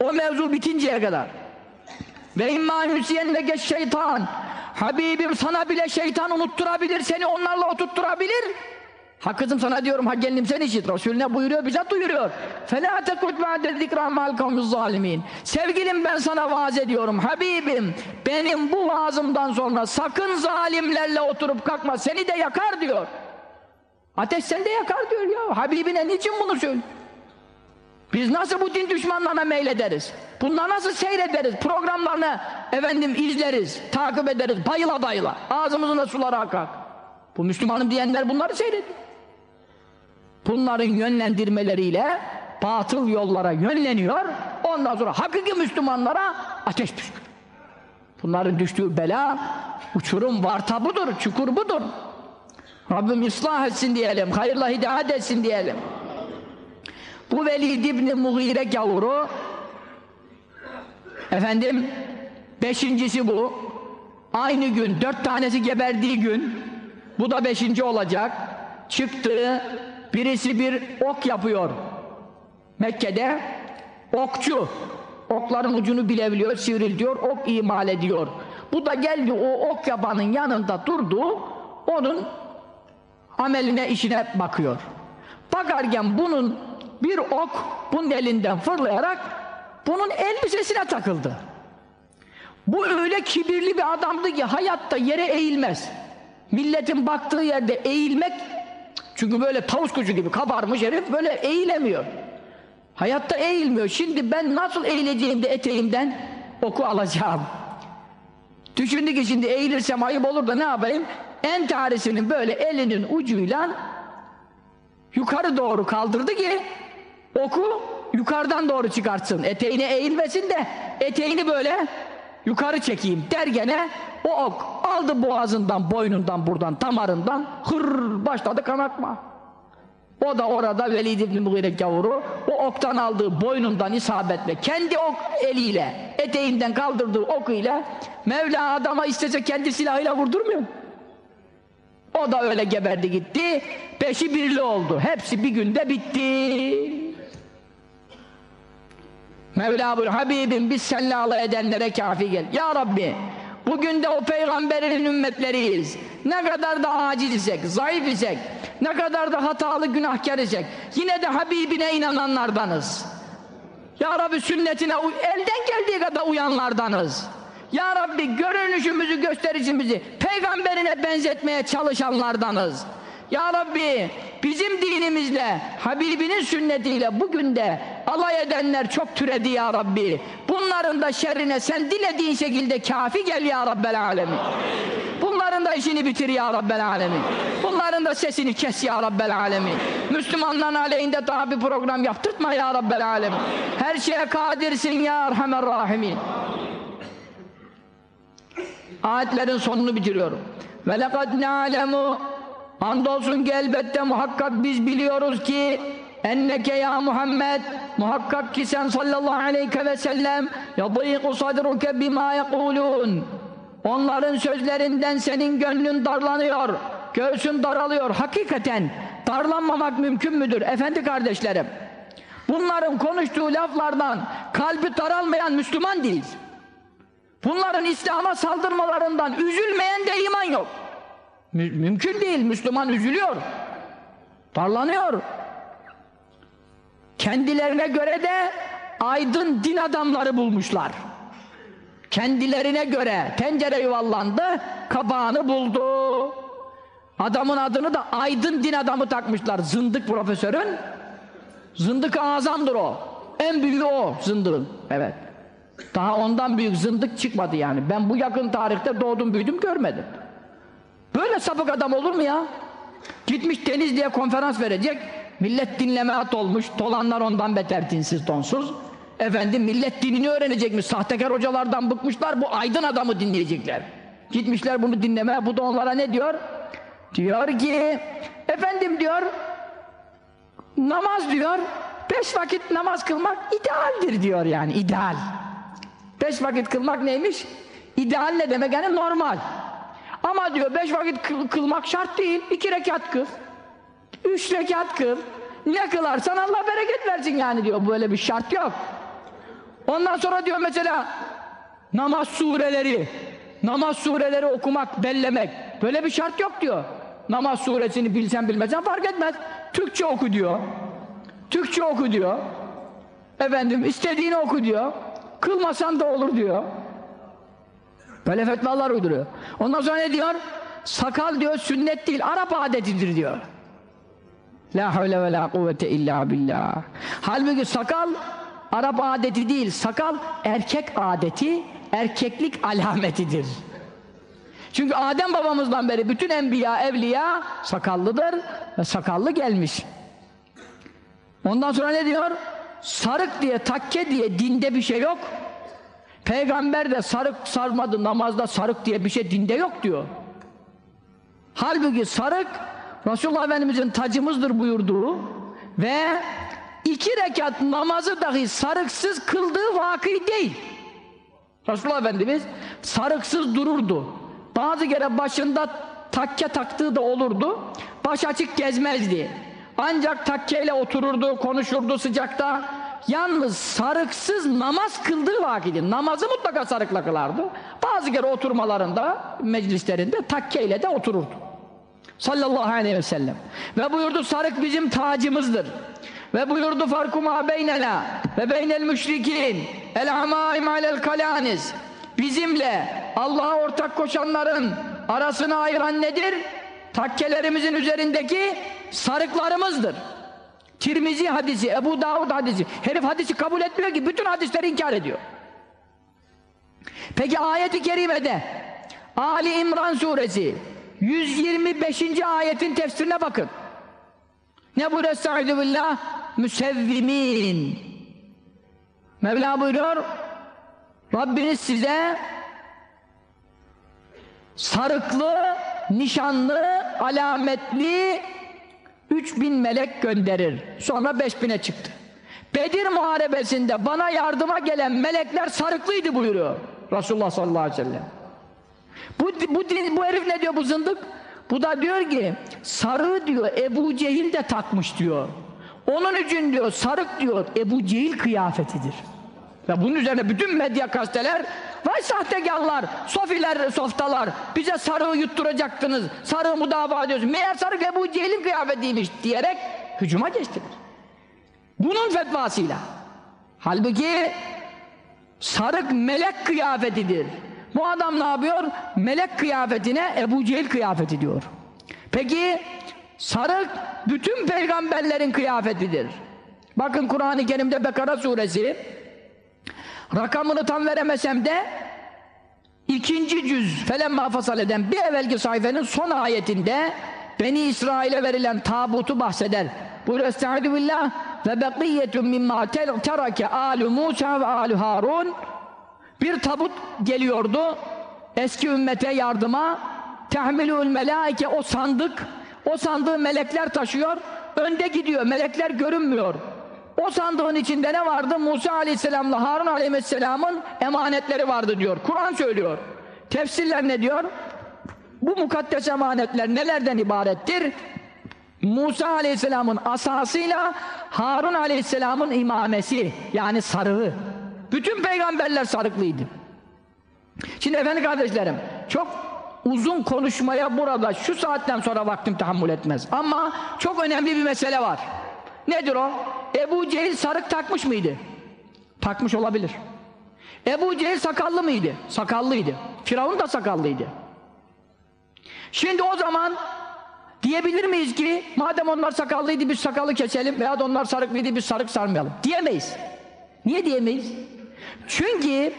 O mevzu bitinceye kadar. Ve immâ hüsiyenneke şeytan Habibim sana bile şeytan unutturabilir, seni onlarla oturtturabilir. Ha kızım sana diyorum ha gelinim sen işit. Resulüne buyuruyor bize duyuruyor. فَلَا تَكُتْ بَعْدَ ذِكْرًا مَا الْقَوْمِ الظَّالِمِينَ Sevgilim ben sana vaaz ediyorum. Habibim benim bu vaazımdan sonra sakın zalimlerle oturup kalkma. Seni de yakar diyor. Ateş seni de yakar diyor ya. Habibine niçin bunu söylüyor? Biz nasıl bu din düşmanlarına meylederiz? Bunlar nasıl seyrederiz? Programlarını efendim izleriz, takip ederiz, bayıla bayıla. Ağzımızın da suları akar. Bu Müslümanım diyenler bunları seyrediyor. Bunların yönlendirmeleriyle batıl yollara yönleniyor. Ondan sonra hakiki Müslümanlara ateş püskürüyor. Bunların düştüğü bela, uçurum, varta budur, çukur budur. Rabbim ıslah etsin diyelim, hayırla hidayet etsin diyelim. Bu Velid İbni Mughire gavuru. Efendim beşincisi bu. Aynı gün dört tanesi geberdiği gün bu da beşinci olacak. Çıktı birisi bir ok yapıyor Mekke'de. Okçu okların ucunu bilebiliyor sivril ok imal ediyor. Bu da geldi o ok yapanın yanında durdu onun ameline işine bakıyor. Bakarken bunun bir ok bunun elinden fırlayarak bunun elbisesine takıldı. Bu öyle kibirli bir adamdı ki hayatta yere eğilmez. Milletin baktığı yerde eğilmek çünkü böyle tavus kuşu gibi kabarmış herif böyle eğilemiyor. Hayatta eğilmiyor. Şimdi ben nasıl eğileceğim de eteğimden oku alacağım. Düşündü ki şimdi eğilirsem ayıp olur da ne yapayım? En tanesinin böyle elinin ucuyla yukarı doğru kaldırdı ki oku yukarıdan doğru çıkartsın. Eteğine eğilmesin de eteğini böyle yukarı çekeyim dergene o ok aldı boğazından, boynundan, buradan, damarından hır başladı kanatma. O da orada Velid İbni Mughire gavuru o oktan aldığı boynundan isabetle kendi ok eliyle eteğinden kaldırdığı okuyla Mevla adama istese kendi silahıyla vurdurmuyor mu? O da öyle geberdi gitti. Beşi birli oldu. Hepsi bir günde bitti. Mevla buyur, Habibim biz seninle edenlere kafi gel. Ya Rabbi, bugün de o peygamberin ümmetleriyiz. Ne kadar da aciz isek, zayıf isek, ne kadar da hatalı günahkar isek, yine de Habibine inananlardanız. Ya Rabbi sünnetine elden geldiği kadar uyanlardanız. Ya Rabbi görünüşümüzü, gösterişimizi peygamberine benzetmeye çalışanlardanız. Ya Rabbi bizim dinimizle, Habibinin sünnetiyle bugün de alay edenler çok türedi ya Rabbi. Bunların da şerrine sen dilediğin şekilde kafi gel ya Rabbel Alemin. Bunların da işini bitir ya Rabbel Alemin. Bunların da sesini kes ya Rabbel Alemin. Müslümanların aleyhinde daha bir program yaptırtma ya Rabbel Alemin. Her şeye kadirsin ya Erhamer Rahimin. Ayetlerin sonunu bitiriyorum. Ve lekad na'lemu Andolsun ki elbette muhakkak biz biliyoruz ki enneke ya Muhammed muhakkak ki sen sallallahu aleyhi ve sellem yadîku sadruke bima yekulûn onların sözlerinden senin gönlün darlanıyor göğsün daralıyor. Hakikaten darlanmamak mümkün müdür efendi kardeşlerim? Bunların konuştuğu laflardan kalbi daralmayan Müslüman değil bunların İslam'a saldırmalarından üzülmeyen de iman yok Mü mümkün değil. Müslüman üzülüyor. Darlanıyor. Kendilerine göre de aydın din adamları bulmuşlar. Kendilerine göre tencere yuvallandı, kabağını buldu. Adamın adını da aydın din adamı takmışlar. Zındık profesörün. Zındık azamdır o. En büyüğü o zındığın. Evet. Daha ondan büyük zındık çıkmadı yani. Ben bu yakın tarihte doğdum büyüdüm görmedim. Böyle sapık adam olur mu ya? Gitmiş Denizli'ye konferans verecek. Millet dinleme at olmuş. Dolanlar ondan beter dinsiz donsuz. Efendim millet dinini öğrenecekmiş. Sahtekar hocalardan bıkmışlar. Bu aydın adamı dinleyecekler. Gitmişler bunu dinlemeye. Bu da onlara ne diyor? Diyor ki efendim diyor namaz diyor beş vakit namaz kılmak idealdir diyor yani ideal. Beş vakit kılmak neymiş? İdeal ne demek yani normal. Ama diyor beş vakit kıl, kılmak şart değil. iki rekat kıl. Üç rekat kıl. Ne kılarsan Allah bereket versin yani diyor. Böyle bir şart yok. Ondan sonra diyor mesela namaz sureleri namaz sureleri okumak, bellemek. Böyle bir şart yok diyor. Namaz suresini bilsen bilmesen fark etmez. Türkçe oku diyor. Türkçe oku diyor. Efendim istediğini oku diyor. Kılmasan da olur diyor. Böyle fetvalar uyduruyor. Ondan sonra ne diyor? Sakal diyor sünnet değil, Arap adetidir diyor. La havle ve la kuvvete illa billah. Halbuki sakal Arap adeti değil, sakal erkek adeti, erkeklik alametidir. Çünkü Adem babamızdan beri bütün enbiya, evliya sakallıdır ve sakallı gelmiş. Ondan sonra ne diyor? Sarık diye, takke diye dinde bir şey yok. Peygamber de sarık sarmadı, namazda sarık diye bir şey dinde yok diyor. Halbuki sarık Resulullah Efendimizin tacımızdır buyurduğu ve iki rekat namazı dahi sarıksız kıldığı vakı değil. Resulullah Efendimiz sarıksız dururdu. Bazı kere başında takke taktığı da olurdu. Baş açık gezmezdi. Ancak takkeyle otururdu, konuşurdu sıcakta. Yalnız sarıksız namaz kıldığı vakidi. Namazı mutlaka sarıkla kılardı. Bazı kere oturmalarında, meclislerinde takkeyle de otururdu. Sallallahu aleyhi ve sellem. Ve buyurdu sarık bizim tacımızdır. Ve buyurdu farku ma beynena ve beynel müşrikin el amaim alel bizimle Allah'a ortak koşanların arasını ayıran nedir? Takkelerimizin üzerindeki sarıklarımızdır. Tirmizi hadisi, Ebu Davud hadisi. Herif hadisi kabul etmiyor ki bütün hadisleri inkar ediyor. Peki ayeti kerimede Ali İmran suresi 125. ayetin tefsirine bakın. Ne buyuruyor? Estaizu billah müsevvimin. Mevla buyuruyor Rabbiniz size sarıklı, nişanlı, alametli 3000 melek gönderir. Sonra 5000'e çıktı. Bedir muharebesinde bana yardıma gelen melekler sarıklıydı buyuruyor. Resulullah sallallahu aleyhi ve sellem. Bu, bu, bu herif ne diyor bu zındık? Bu da diyor ki sarığı diyor Ebu Cehil de takmış diyor. Onun için diyor sarık diyor Ebu Cehil kıyafetidir. Ve bunun üzerine bütün medya gazeteler vay sahtekarlar, sofiler, softalar bize sarığı yutturacaktınız, sarığı müdafaa ediyorsunuz. Meğer sarık Ebu Cehil'in kıyafetiymiş diyerek hücuma geçtiler. Bunun fetvasıyla. Halbuki sarık melek kıyafetidir. Bu adam ne yapıyor? Melek kıyafetine Ebu Cehil kıyafeti diyor. Peki sarık bütün peygamberlerin kıyafetidir. Bakın Kur'an-ı Kerim'de Bekara suresi rakamını tam veremesem de ikinci cüz felemma fasal eden bir evvelki sayfanın son ayetinde Beni İsrail'e verilen tabutu bahseder. Buyur estaizu billah ve bekiyetun mimma terake alu Musa ve alu Harun. Bir tabut geliyordu eski ümmete yardıma. Tehmilül melaike o sandık o sandığı melekler taşıyor. Önde gidiyor melekler görünmüyor o sandığın içinde ne vardı? Musa aleyhisselamla Harun aleyhisselamın emanetleri vardı diyor. Kur'an söylüyor. Tefsirler ne diyor? Bu mukaddes emanetler nelerden ibarettir? Musa aleyhisselamın asasıyla Harun aleyhisselamın imamesi yani sarığı. Bütün peygamberler sarıklıydı. Şimdi efendi kardeşlerim çok uzun konuşmaya burada şu saatten sonra vaktim tahammül etmez. Ama çok önemli bir mesele var. Nedir o? Ebu Cehil sarık takmış mıydı? Takmış olabilir. Ebu Cehil sakallı mıydı? Sakallıydı. Firavun da sakallıydı. Şimdi o zaman diyebilir miyiz ki madem onlar sakallıydı biz sakalı keselim veya da onlar sarıklıydı biz sarık sarmayalım? Diyemeyiz. Niye diyemeyiz? Çünkü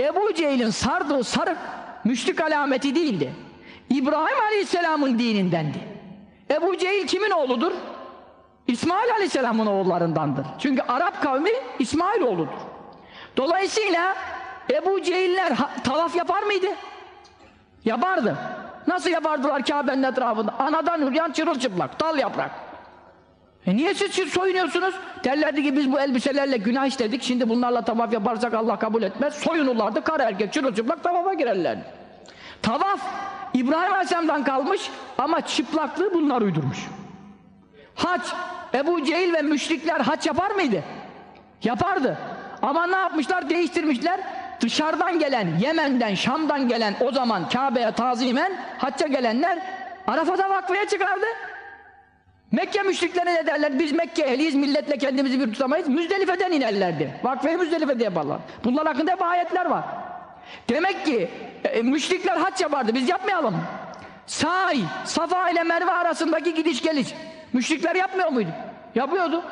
Ebu Cehil'in sardığı sarık müşrik alameti değildi. İbrahim Aleyhisselam'ın dinindendi. Ebu Cehil kimin oğludur? İsmail Aleyhisselam'ın oğullarındandır. Çünkü Arap kavmi İsmail oğludur. Dolayısıyla Ebu Cehiller tavaf yapar mıydı? Yapardı. Nasıl yapardılar Kabe'nin etrafında? Anadan hüryan çırılçıplak, dal yaprak. E niye siz, soyunuyorsunuz? Derlerdi ki biz bu elbiselerle günah işledik, şimdi bunlarla tavaf yaparsak Allah kabul etmez. Soyunurlardı, kara erkek çırılçıplak tavafa girerlerdi. Tavaf, İbrahim Aleyhisselam'dan kalmış ama çıplaklığı bunlar uydurmuş. Hac, Ebu Cehil ve müşrikler hac yapar mıydı? Yapardı. Ama ne yapmışlar? Değiştirmişler. Dışarıdan gelen, Yemen'den, Şam'dan gelen o zaman Kabe'ye tazimen hacca gelenler Arafat'a vakfaya çıkardı. Mekke müşrikleri ne derler? Biz Mekke ehliyiz, milletle kendimizi bir tutamayız. Müzdelife'den inerlerdi. Vakfeyi Müzdelife'de yaparlar. Bunlar hakkında hep ayetler var. Demek ki e, müşrikler haç yapardı, biz yapmayalım. Sahi, Safa ile Merve arasındaki gidiş geliş. Müşrikler yapmıyor muydu? Yapıyordu.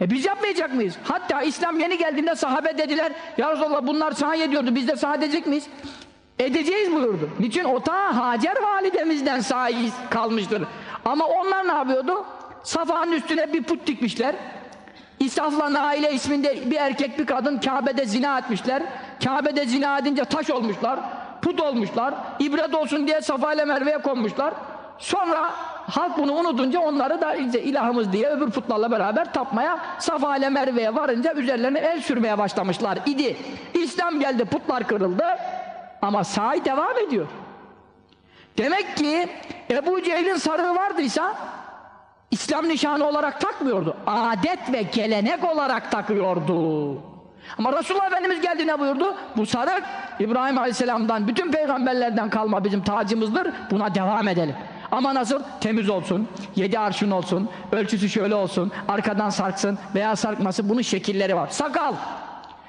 E biz yapmayacak mıyız? Hatta İslam yeni geldiğinde sahabe dediler, Ya Resulallah bunlar sahi ediyordu, biz de sahi edecek miyiz? Edeceğiz buyurdu. Niçin? O ta Hacer validemizden sahi kalmıştır. Ama onlar ne yapıyordu? Safa'nın üstüne bir put dikmişler. İsaf'la Naile isminde bir erkek bir kadın Kabe'de zina etmişler. Kabe'de zina edince taş olmuşlar. Put olmuşlar. İbret olsun diye Safa ile Merve'ye konmuşlar. Sonra halk bunu unutunca onları da işte ilahımız diye öbür putlarla beraber tapmaya Safa ile Merve'ye varınca üzerlerine el sürmeye başlamışlar idi. İslam geldi putlar kırıldı ama sahi devam ediyor. Demek ki Ebu Cehil'in sarığı vardıysa İslam nişanı olarak takmıyordu. Adet ve gelenek olarak takıyordu. Ama Resulullah Efendimiz geldi ne buyurdu? Bu sarık İbrahim Aleyhisselam'dan, bütün peygamberlerden kalma bizim tacımızdır. Buna devam edelim. Ama nasıl? Temiz olsun, yedi arşın olsun, ölçüsü şöyle olsun, arkadan sarksın veya sarkması bunun şekilleri var. Sakal.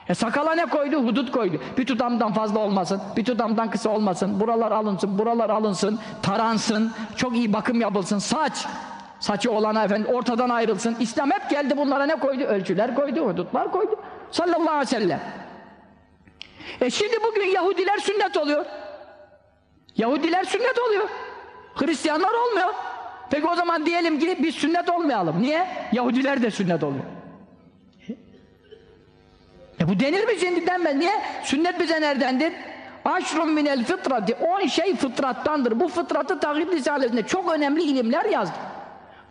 E sakala ne koydu? Hudut koydu. Bir tutamdan fazla olmasın, bir tutamdan kısa olmasın, buralar alınsın, buralar alınsın, taransın, çok iyi bakım yapılsın. Saç, saçı olana efendim ortadan ayrılsın. İslam hep geldi bunlara ne koydu? Ölçüler koydu, hudutlar koydu. Sallallahu aleyhi ve sellem. E şimdi bugün Yahudiler sünnet oluyor. Yahudiler sünnet oluyor. Hristiyanlar olmuyor. Peki o zaman diyelim ki biz sünnet olmayalım. Niye? Yahudiler de sünnet oluyor. E bu denir mi şimdi denmez. Niye? Sünnet bize neredendir? Aşrun minel fıtrati. On şey fıtrattandır. Bu fıtratı tahrip risalesinde çok önemli ilimler yazdı.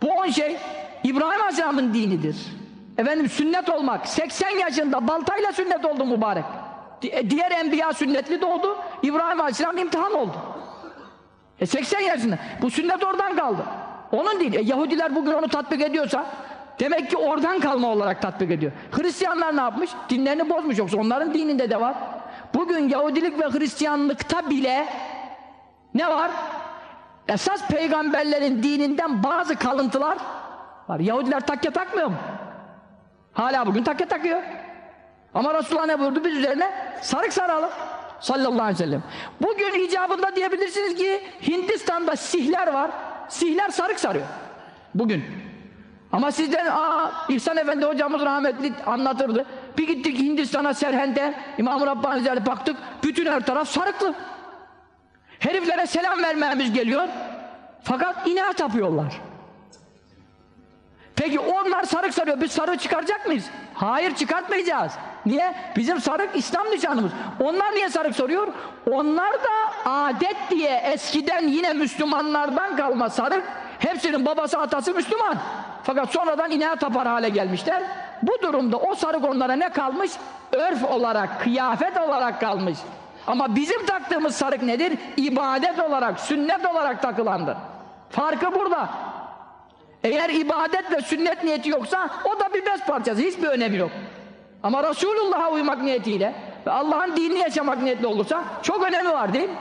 Bu on şey İbrahim Aleyhisselam'ın dinidir. Efendim sünnet olmak. 80 yaşında baltayla sünnet oldu mübarek. E, Diğer enbiya sünnetli doğdu. İbrahim Aleyhisselam imtihan oldu. E 80 yaşında. Bu sünnet oradan kaldı. Onun değil. E Yahudiler bugün onu tatbik ediyorsa demek ki oradan kalma olarak tatbik ediyor. Hristiyanlar ne yapmış? Dinlerini bozmuş yoksa onların dininde de var. Bugün Yahudilik ve Hristiyanlıkta bile ne var? Esas peygamberlerin dininden bazı kalıntılar var. Yahudiler takke takmıyor mu? Hala bugün takke takıyor. Ama Resulullah ne buyurdu? Biz üzerine sarık saralım. Sallallahu aleyhi ve sellem. Bugün icabında diyebilirsiniz ki Hindistan'da sihler var. Sihler sarık sarıyor. Bugün. Ama sizden aa İhsan Efendi hocamız rahmetli anlatırdı. Bir gittik Hindistan'a Serhend'e İmam-ı Rabbani Ziyade baktık. Bütün her taraf sarıklı. Heriflere selam vermemiz geliyor. Fakat ineğe tapıyorlar. Peki onlar sarık sarıyor. Biz sarığı çıkaracak mıyız? Hayır çıkartmayacağız. Niye? Bizim sarık İslam nişanımız. Onlar niye sarık soruyor? Onlar da adet diye eskiden yine Müslümanlardan kalma sarık. Hepsinin babası atası Müslüman. Fakat sonradan ineğe tapar hale gelmişler. Bu durumda o sarık onlara ne kalmış? Örf olarak, kıyafet olarak kalmış. Ama bizim taktığımız sarık nedir? İbadet olarak, sünnet olarak takılandır. Farkı burada. Eğer ibadet ve sünnet niyeti yoksa o da bir bez parçası. Hiçbir önemi yok. Ama Resulullah'a uymak niyetiyle ve Allah'ın dinini yaşamak niyetli olursa çok önemi var değil mi?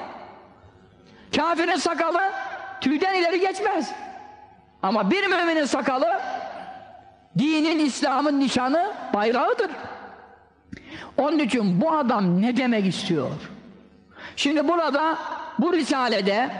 Kafirin sakalı tüyden ileri geçmez. Ama bir müminin sakalı dinin, İslam'ın nişanı, bayrağıdır. Onun için bu adam ne demek istiyor? Şimdi burada bu risalede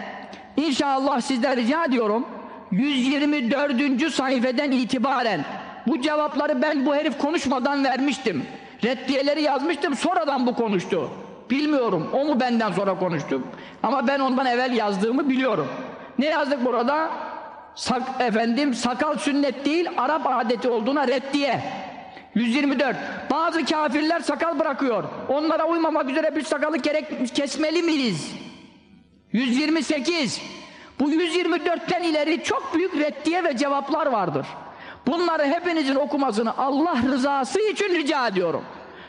inşallah sizden rica ediyorum 124. sayfeden itibaren bu cevapları ben bu herif konuşmadan vermiştim. Reddiyeleri yazmıştım sonradan bu konuştu. Bilmiyorum o mu benden sonra konuştu. Ama ben ondan evvel yazdığımı biliyorum. Ne yazdık burada? Sak, efendim sakal sünnet değil Arap adeti olduğuna reddiye. 124. Bazı kafirler sakal bırakıyor. Onlara uymamak üzere bir sakalı gerek kesmeli miyiz? 128. Bu 124'ten ileri çok büyük reddiye ve cevaplar vardır. Bunları hepinizin okumasını Allah rızası için rica ediyorum.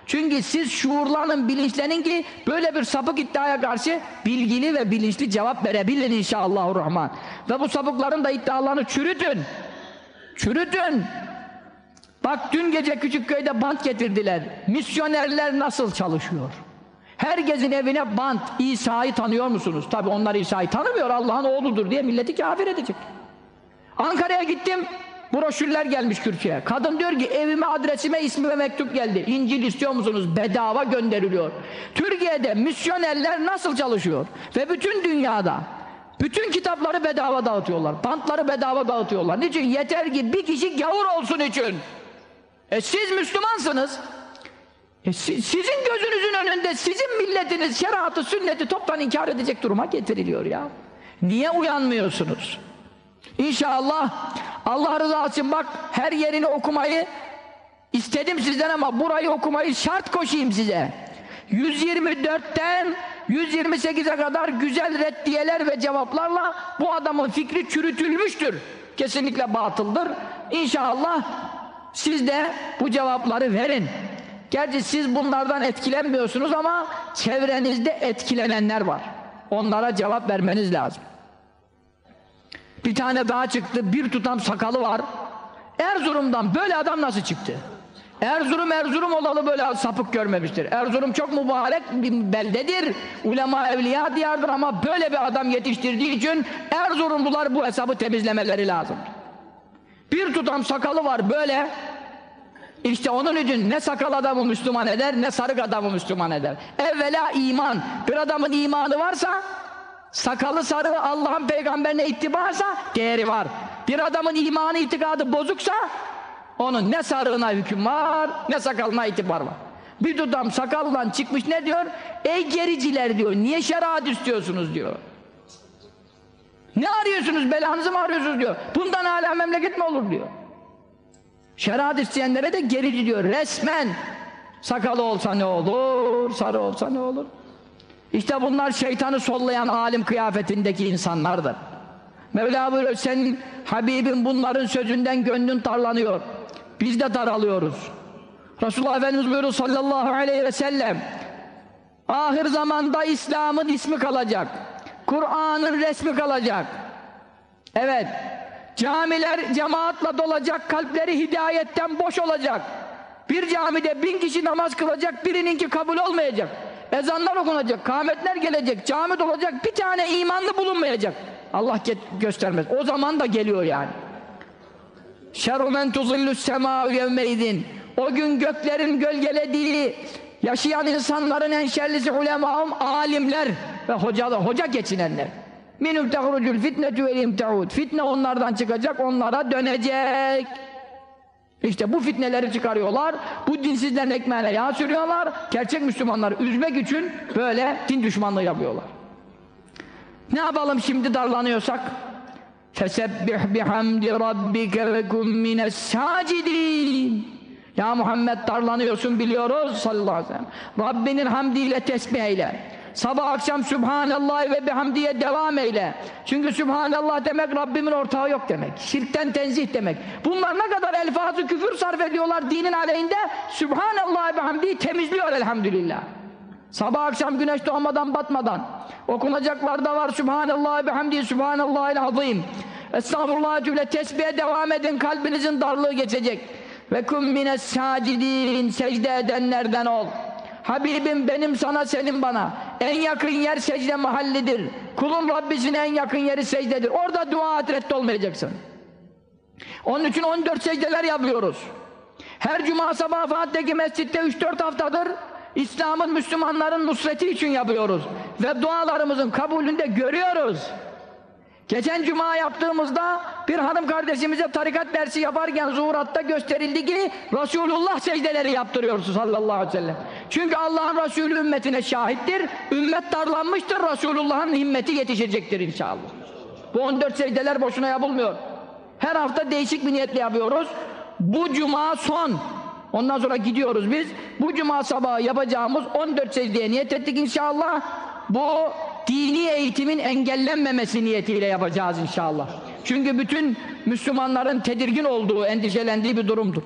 Çünkü siz şuurlanın, bilinçlenin ki böyle bir sapık iddiaya karşı bilgili ve bilinçli cevap verebilin inşallahurrahman. Ve bu sapıkların da iddialarını çürütün. Çürütün. Bak dün gece Küçükköy'de bant getirdiler. Misyonerler nasıl çalışıyor? Herkesin evine bant. İsa'yı tanıyor musunuz? Tabi onlar İsa'yı tanımıyor. Allah'ın oğludur diye milleti kafir edecek. Ankara'ya gittim. Broşürler gelmiş Türkiye'ye. Kadın diyor ki evime adresime ismi ve mektup geldi. İncil istiyor musunuz? Bedava gönderiliyor. Türkiye'de misyonerler nasıl çalışıyor? Ve bütün dünyada bütün kitapları bedava dağıtıyorlar. Bantları bedava dağıtıyorlar. Niçin? Yeter ki bir kişi gavur olsun için. E siz Müslümansınız. E si- sizin gözünüzün önünde sizin milletiniz şeriatı sünneti toptan inkar edecek duruma getiriliyor ya. Niye uyanmıyorsunuz? İnşallah Allah rızası için bak her yerini okumayı istedim sizden ama burayı okumayı şart koşayım size. 124'ten 128'e kadar güzel reddiyeler ve cevaplarla bu adamın fikri çürütülmüştür. Kesinlikle batıldır. İnşallah siz de bu cevapları verin. Gerçi siz bunlardan etkilenmiyorsunuz ama çevrenizde etkilenenler var. Onlara cevap vermeniz lazım. Bir tane daha çıktı, bir tutam sakalı var. Erzurum'dan böyle adam nasıl çıktı? Erzurum Erzurum olalı böyle sapık görmemiştir. Erzurum çok mübarek bir beldedir. Ulema evliya diyardır ama böyle bir adam yetiştirdiği için Erzurumlular bu hesabı temizlemeleri lazım. Bir tutam sakalı var böyle. İşte onun için ne sakal adamı Müslüman eder ne sarık adamı Müslüman eder. Evvela iman. Bir adamın imanı varsa sakalı sarığı Allah'ın peygamberine ittibarsa değeri var. Bir adamın imanı itikadı bozuksa onun ne sarığına hüküm var ne sakalına itibar var. Bir tutam sakallan çıkmış ne diyor? Ey gericiler diyor. Niye şeriat istiyorsunuz diyor. Ne arıyorsunuz? Belanızı mı arıyorsunuz diyor. Bundan hala memleket mi olur diyor. Şeriat isteyenlere de gerici diyor. Resmen sakalı olsa ne olur, sarı olsa ne olur. İşte bunlar şeytanı sollayan alim kıyafetindeki insanlardır. Mevla buyuruyor senin Habibin bunların sözünden gönlün tarlanıyor. Biz de daralıyoruz. Resulullah Efendimiz buyuruyor sallallahu aleyhi ve sellem ahir zamanda İslam'ın ismi kalacak. Kur'an'ın resmi kalacak. Evet. Camiler cemaatla dolacak, kalpleri hidayetten boş olacak. Bir camide bin kişi namaz kılacak, birininki kabul olmayacak. Ezanlar okunacak, kâmetler gelecek, cami dolacak, bir tane imanlı bulunmayacak. Allah göstermez. O zaman da geliyor yani. Şerru men tuzillus semâ'u. O gün göklerin gölgelediği, yaşayan insanların en şerlisi ulemâhum, alimler ve hoca, hoca geçinenler. Minum tehrucul fitnetu vel imteud. Fitne onlardan çıkacak, onlara dönecek. İşte bu fitneleri çıkarıyorlar, bu dinsizlerin ekmeğine yağ sürüyorlar, gerçek Müslümanları üzmek için böyle din düşmanlığı yapıyorlar. Ne yapalım şimdi darlanıyorsak? Fesebbih bihamdi rabbike ve kum mines sacidin. Ya Muhammed darlanıyorsun biliyoruz sallallahu aleyhi ve sellem. Rabbinin hamdiyle tesbih eyle. Sabah akşam Sübhanallah ve bihamdiye devam eyle. Çünkü Sübhanallah demek Rabbimin ortağı yok demek. Şirkten tenzih demek. Bunlar ne kadar elfazı küfür sarf ediyorlar dinin aleyhinde. Sübhanallah ve bihamdiyi temizliyor elhamdülillah. Sabah akşam güneş doğmadan batmadan okunacaklar da var Sübhanallah bihamdi Sübhanallahil azim. Estağfurullah cümle tesbihe devam edin kalbinizin darlığı geçecek. Ve kum mines sacidin secde edenlerden ol. Habibim benim sana senin bana. En yakın yer secde mahallidir. Kulun Rabbisine en yakın yeri secdedir. Orada dua et olmayacaksın. Onun için 14 secdeler yapıyoruz. Her cuma sabah Fatih'teki mescitte 3-4 haftadır İslam'ın, Müslümanların nusreti için yapıyoruz. Ve dualarımızın kabulünde görüyoruz. Geçen cuma yaptığımızda bir hanım kardeşimize tarikat dersi yaparken zuhuratta gösterildi ki Resulullah secdeleri yaptırıyoruz sallallahu aleyhi ve sellem. Çünkü Allah'ın Resulü ümmetine şahittir. Ümmet darlanmıştır. Resulullah'ın himmeti yetişecektir inşallah. Bu 14 secdeler boşuna yapılmıyor. Her hafta değişik bir niyetle yapıyoruz. Bu cuma son. Ondan sonra gidiyoruz biz. Bu cuma sabahı yapacağımız 14 secdeye niyet ettik inşallah. Bu dini eğitimin engellenmemesi niyetiyle yapacağız inşallah. Çünkü bütün Müslümanların tedirgin olduğu, endişelendiği bir durumdur.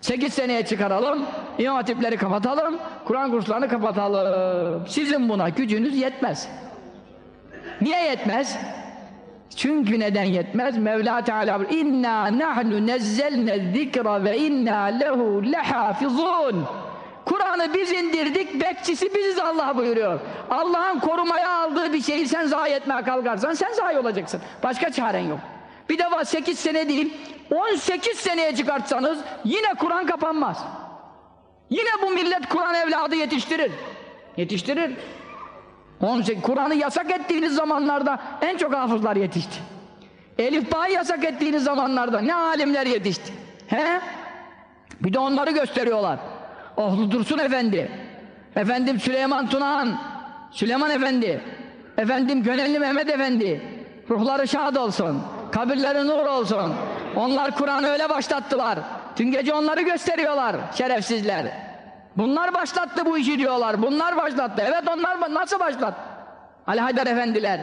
8 seneye çıkaralım, imam hatipleri kapatalım, Kur'an kurslarını kapatalım. Sizin buna gücünüz yetmez. Niye yetmez? Çünkü neden yetmez? Mevla Teala inna nahnu nezzelne zikra ve inna lehu lehafizun. Kur'an'ı biz indirdik, bekçisi biziz Allah buyuruyor. Allah'ın korumaya aldığı bir şeyi sen zayi etmeye kalkarsan sen zayi olacaksın. Başka çaren yok. Bir defa 8 sene değil, 18 seneye çıkartsanız yine Kur'an kapanmaz. Yine bu millet Kur'an evladı yetiştirir. Yetiştirir. Kur'an'ı yasak ettiğiniz zamanlarda en çok hafızlar yetişti. Elif Bağ'ı yasak ettiğiniz zamanlarda ne alimler yetişti. He? Bir de onları gösteriyorlar. Ohlu Dursun Efendi, efendim Süleyman Tunahan, Süleyman Efendi, efendim Gönelli Mehmet Efendi, ruhları şad olsun, kabirleri nur olsun. Onlar Kur'an'ı öyle başlattılar. Dün gece onları gösteriyorlar şerefsizler. Bunlar başlattı bu işi diyorlar. Bunlar başlattı. Evet onlar nasıl başlattı? Ali Haydar Efendiler.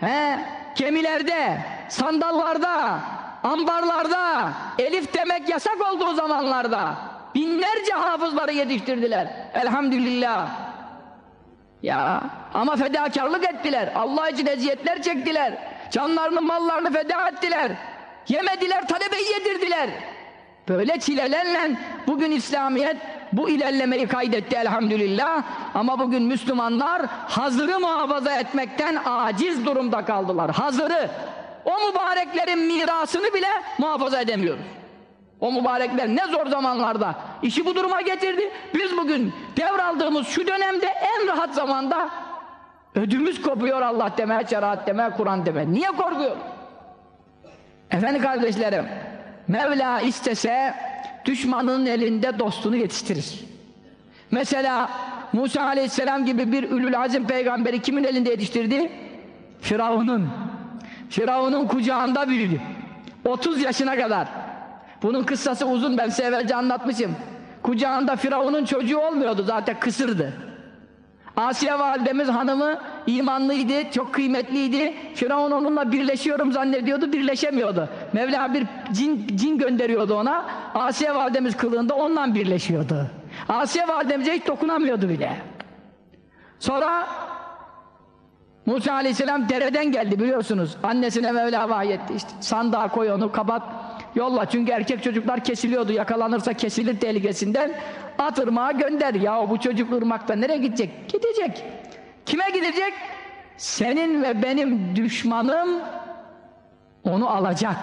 He, gemilerde, sandallarda, ambarlarda, elif demek yasak olduğu zamanlarda binlerce hafızları yetiştirdiler. Elhamdülillah. Ya ama fedakarlık ettiler. Allah için eziyetler çektiler. Canlarını, mallarını feda ettiler. Yemediler, talebeyi yedirdiler. Böyle çilelerle bugün İslamiyet bu ilerlemeyi kaydetti elhamdülillah. Ama bugün Müslümanlar hazırı muhafaza etmekten aciz durumda kaldılar. Hazırı. O mübareklerin mirasını bile muhafaza edemiyoruz. O mübarekler ne zor zamanlarda işi bu duruma getirdi. Biz bugün devraldığımız şu dönemde en rahat zamanda ödümüz kopuyor Allah demeye, şeriat demeye, Kur'an demeye. Niye korkuyor? Efendim kardeşlerim, Mevla istese düşmanın elinde dostunu yetiştirir. Mesela Musa aleyhisselam gibi bir ülül azim peygamberi kimin elinde yetiştirdi? Firavun'un. Firavun'un kucağında büyüdü. 30 yaşına kadar. Bunun kıssası uzun ben size evvelce anlatmışım. Kucağında Firavun'un çocuğu olmuyordu zaten kısırdı. Asiye validemiz hanımı imanlıydı, çok kıymetliydi. Firavun onunla birleşiyorum zannediyordu, birleşemiyordu. Mevla bir cin, cin gönderiyordu ona. Asiye validemiz kılığında onunla birleşiyordu. Asiye validemize hiç dokunamıyordu bile. Sonra Musa aleyhisselam dereden geldi biliyorsunuz. Annesine Mevla vahyetti işte. Sandığa koy onu, kapat, yolla. Çünkü erkek çocuklar kesiliyordu. Yakalanırsa kesilir tehlikesinden. At ırmağa gönder. Ya bu çocuk ırmakta nereye gidecek? Gidecek. Kime gidecek? Senin ve benim düşmanım onu alacak.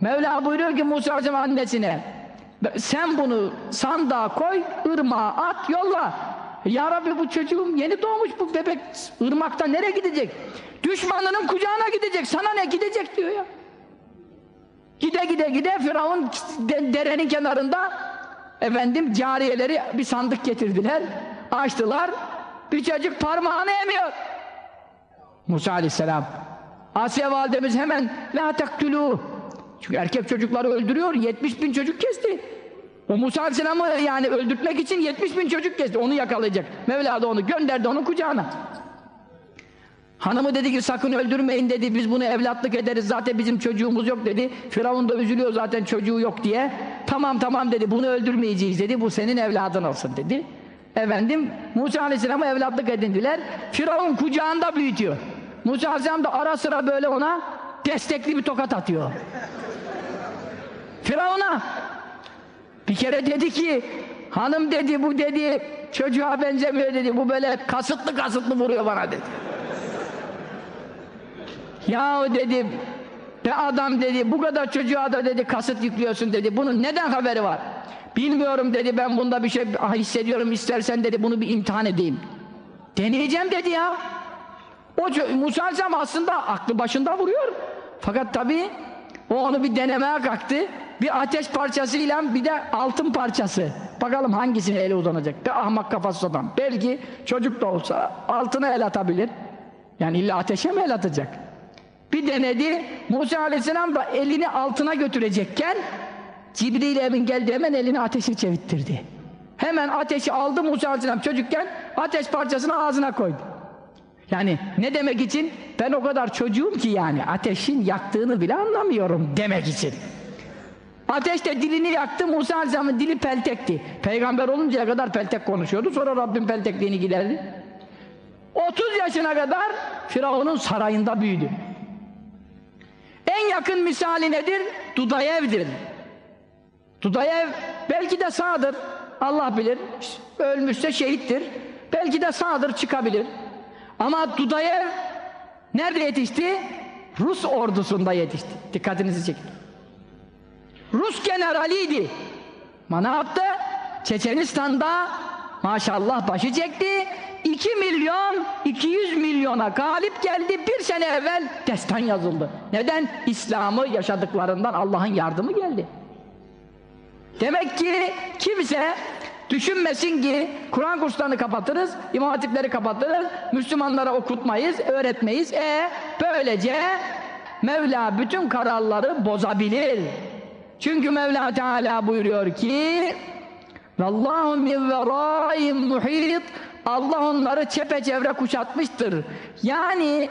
Mevla buyuruyor ki Musa Aleyhisselam annesine sen bunu sandığa koy, ırmağa at, yolla. Ya Rabbi bu çocuğum yeni doğmuş bu bebek ırmakta nereye gidecek? Düşmanının kucağına gidecek. Sana ne gidecek diyor ya. Gide gide gide Firavun derenin kenarında efendim cariyeleri bir sandık getirdiler. Açtılar. Bir çocuk parmağını emiyor. Musa aleyhisselam. Asiye validemiz hemen la taktulu. Çünkü erkek çocukları öldürüyor. 70 bin çocuk kesti. O Musa aleyhisselamı yani öldürtmek için 70 bin çocuk kesti. Onu yakalayacak. Mevla da onu gönderdi onun kucağına. Hanımı dedi ki sakın öldürmeyin dedi. Biz bunu evlatlık ederiz. Zaten bizim çocuğumuz yok dedi. Firavun da üzülüyor zaten çocuğu yok diye. Tamam tamam dedi. Bunu öldürmeyeceğiz dedi. Bu senin evladın olsun dedi. Efendim Musa Aleyhisselam'ı evlatlık edindiler. Firavun kucağında büyütüyor. Musa Aleyhisselam da ara sıra böyle ona destekli bir tokat atıyor. Firavun'a bir kere dedi ki hanım dedi bu dedi çocuğa benzemiyor dedi. Bu böyle kasıtlı kasıtlı vuruyor bana dedi. Ya dedi be adam dedi bu kadar çocuğa da dedi kasıt yüklüyorsun dedi. Bunun neden haberi var? Bilmiyorum dedi ben bunda bir şey hissediyorum istersen dedi bunu bir imtihan edeyim. Deneyeceğim dedi ya. O Musa Aleyhisselam aslında aklı başında vuruyor. Fakat tabi o onu bir denemeye kalktı. Bir ateş parçasıyla bir de altın parçası. Bakalım hangisine ele uzanacak. Bir ahmak kafası adam. Belki çocuk da olsa altına el atabilir. Yani illa ateşe mi el atacak? Bir denedi. Musa Aleyhisselam da elini altına götürecekken Cibril Emin geldi hemen elini ateşi çevirttirdi. Hemen ateşi aldı Musa Aleyhisselam çocukken ateş parçasını ağzına koydu. Yani ne demek için? Ben o kadar çocuğum ki yani ateşin yaktığını bile anlamıyorum demek için. Ateş de dilini yaktı, Musa Aleyhisselam'ın dili peltekti. Peygamber oluncaya kadar peltek konuşuyordu, sonra Rabbim peltekliğini giderdi. 30 yaşına kadar Firavun'un sarayında büyüdü. En yakın misali nedir? Dudayev'dir. Dudayev belki de sağdır Allah bilir. Ölmüşse şehittir. Belki de sağdır çıkabilir. Ama Dudayev nerede yetişti? Rus ordusunda yetişti. Dikkatinizi çekin. Rus generaliydi. Ama ne yaptı? Çeçenistan'da maşallah başı çekti. 2 milyon 200 milyona galip geldi. Bir sene evvel destan yazıldı. Neden? İslam'ı yaşadıklarından Allah'ın yardımı geldi. Demek ki kimse düşünmesin ki Kur'an kurslarını kapatırız, imam hatipleri kapatırız, Müslümanlara okutmayız, öğretmeyiz. E böylece Mevla bütün kararları bozabilir. Çünkü Mevla Teala buyuruyor ki Vallahu min veraihim muhit Allah onları çepeçevre kuşatmıştır. Yani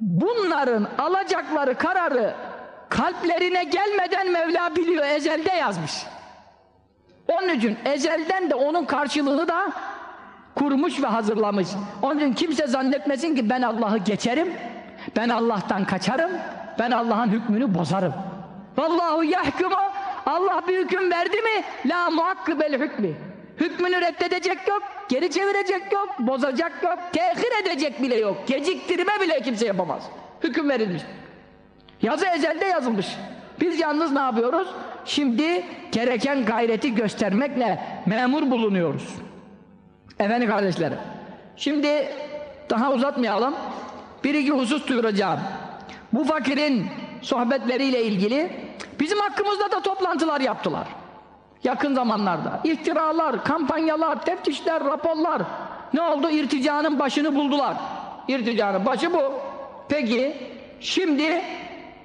bunların alacakları kararı kalplerine gelmeden Mevla biliyor, ezelde yazmış. Onun için ezelden de onun karşılığını da kurmuş ve hazırlamış. Onun için kimse zannetmesin ki ben Allah'ı geçerim, ben Allah'tan kaçarım, ben Allah'ın hükmünü bozarım. Vallahu yahkumu Allah bir hüküm verdi mi la muakkibel hükmü. Hükmünü reddedecek yok, geri çevirecek yok, bozacak yok, tehir edecek bile yok. Geciktirme bile kimse yapamaz. Hüküm verilmiş. Yazı ezelde yazılmış. Biz yalnız ne yapıyoruz? Şimdi gereken gayreti göstermekle memur bulunuyoruz. Efendim kardeşlerim. Şimdi daha uzatmayalım. Bir iki husus duyuracağım. Bu fakirin sohbetleriyle ilgili bizim hakkımızda da toplantılar yaptılar. Yakın zamanlarda. İftiralar, kampanyalar, teftişler, raporlar. Ne oldu? İrticanın başını buldular. İrticanın başı bu. Peki şimdi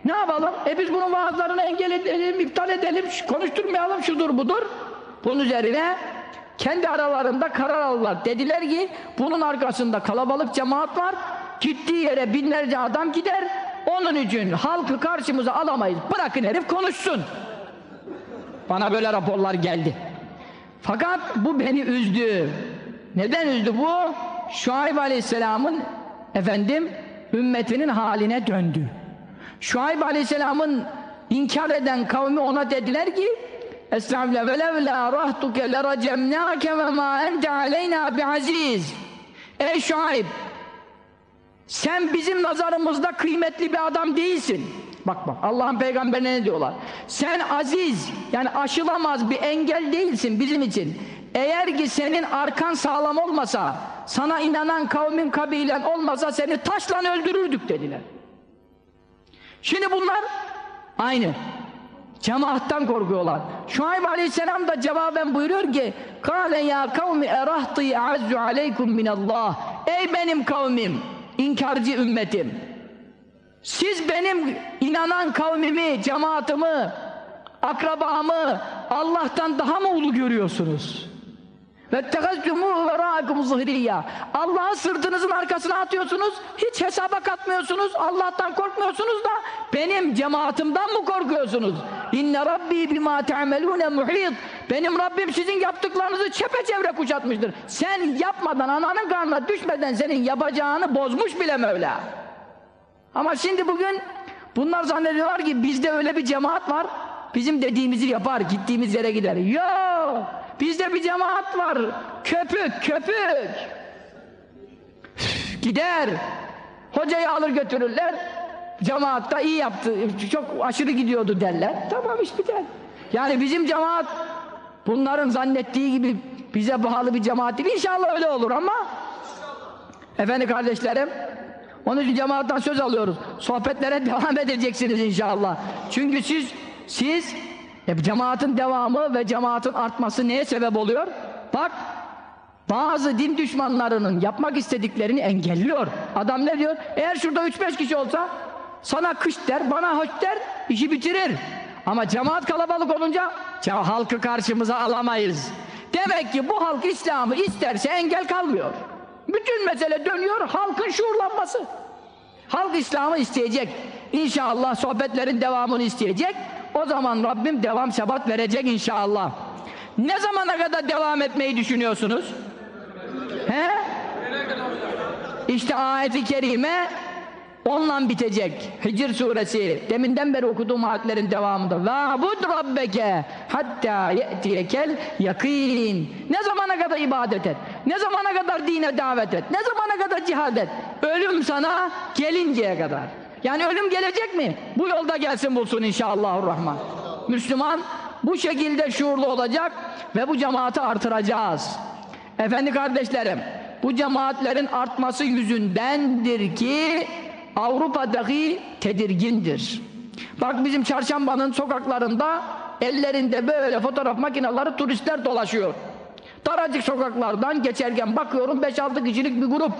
ne yapalım? E biz bunun vaazlarını engel edelim, iptal edelim, konuşturmayalım, şudur budur. Bunun üzerine kendi aralarında karar aldılar. Dediler ki bunun arkasında kalabalık cemaat var. Gittiği yere binlerce adam gider. Onun için halkı karşımıza alamayız. Bırakın herif konuşsun. Bana böyle raporlar geldi. Fakat bu beni üzdü. Neden üzdü bu? Şuayb Aleyhisselam'ın efendim ümmetinin haline döndü. Şuayb Aleyhisselam'ın inkar eden kavmi ona dediler ki Estağfirullah ve levla rahtuke leracemnâke ve mâ ente aleyna biaziz Ey Şuayb sen bizim nazarımızda kıymetli bir adam değilsin. Bak bak Allah'ın peygamberine ne diyorlar? Sen aziz yani aşılamaz bir engel değilsin bizim için. Eğer ki senin arkan sağlam olmasa, sana inanan kavmin kabilen olmasa seni taşla öldürürdük dediler. Şimdi bunlar aynı. Cemaattan korkuyorlar. Şuayb Aleyhisselam da cevaben buyuruyor ki Kale ya kavmi erahti azzu aleykum minallah Ey benim kavmim, inkarcı ümmetim siz benim inanan kavmimi, cemaatimi, akrabamı Allah'tan daha mı ulu görüyorsunuz? Allah'ı sırtınızın arkasına atıyorsunuz, hiç hesaba katmıyorsunuz, Allah'tan korkmuyorsunuz da benim cemaatimden mi korkuyorsunuz? İnne rabbi bima te'amelûne muhit. Benim Rabbim sizin yaptıklarınızı çepeçevre kuşatmıştır. Sen yapmadan, ananın karnına düşmeden senin yapacağını bozmuş bile Mevla. Ama şimdi bugün bunlar zannediyorlar ki bizde öyle bir cemaat var, bizim dediğimizi yapar, gittiğimiz yere gider. Yok! Bizde bir cemaat var. Köpük, köpük. Gider. Hocayı alır götürürler. Cemaatta iyi yaptı. Çok aşırı gidiyordu derler. Tamam iş biter. Yani bizim cemaat bunların zannettiği gibi bize bağlı bir cemaat değil. İnşallah öyle olur ama efendi kardeşlerim onun için cemaattan söz alıyoruz. Sohbetlere devam edeceksiniz inşallah. Çünkü siz siz e, cemaatin devamı ve cemaatin artması neye sebep oluyor? Bak bazı din düşmanlarının yapmak istediklerini engelliyor. Adam ne diyor? Eğer şurada 3-5 kişi olsa sana kış der, bana hoş der, işi bitirir. Ama cemaat kalabalık olunca halkı karşımıza alamayız. Demek ki bu halk İslam'ı isterse engel kalmıyor. Bütün mesele dönüyor halkın şuurlanması. Halk İslam'ı isteyecek. İnşallah sohbetlerin devamını isteyecek. O zaman Rabbim devam sebat verecek inşallah. Ne zamana kadar devam etmeyi düşünüyorsunuz? He? İşte ayeti kerime Onunla bitecek. Hicr suresi deminden beri okuduğum ayetlerin devamında. Va'bud rabbeke hatta ye'tiyekel yakin. Ne zamana kadar ibadet et? Ne zamana kadar dine davet et? Ne zamana kadar cihad et? Ölüm sana gelinceye kadar. Yani ölüm gelecek mi? Bu yolda gelsin bulsun inşallahurrahman. Müslüman bu şekilde şuurlu olacak ve bu cemaati artıracağız. Efendi kardeşlerim, bu cemaatlerin artması yüzündendir ki Avrupa'daki tedirgindir. Bak bizim çarşambanın sokaklarında ellerinde böyle fotoğraf makineleri turistler dolaşıyor. Daracık sokaklardan geçerken bakıyorum 5-6 kişilik bir grup.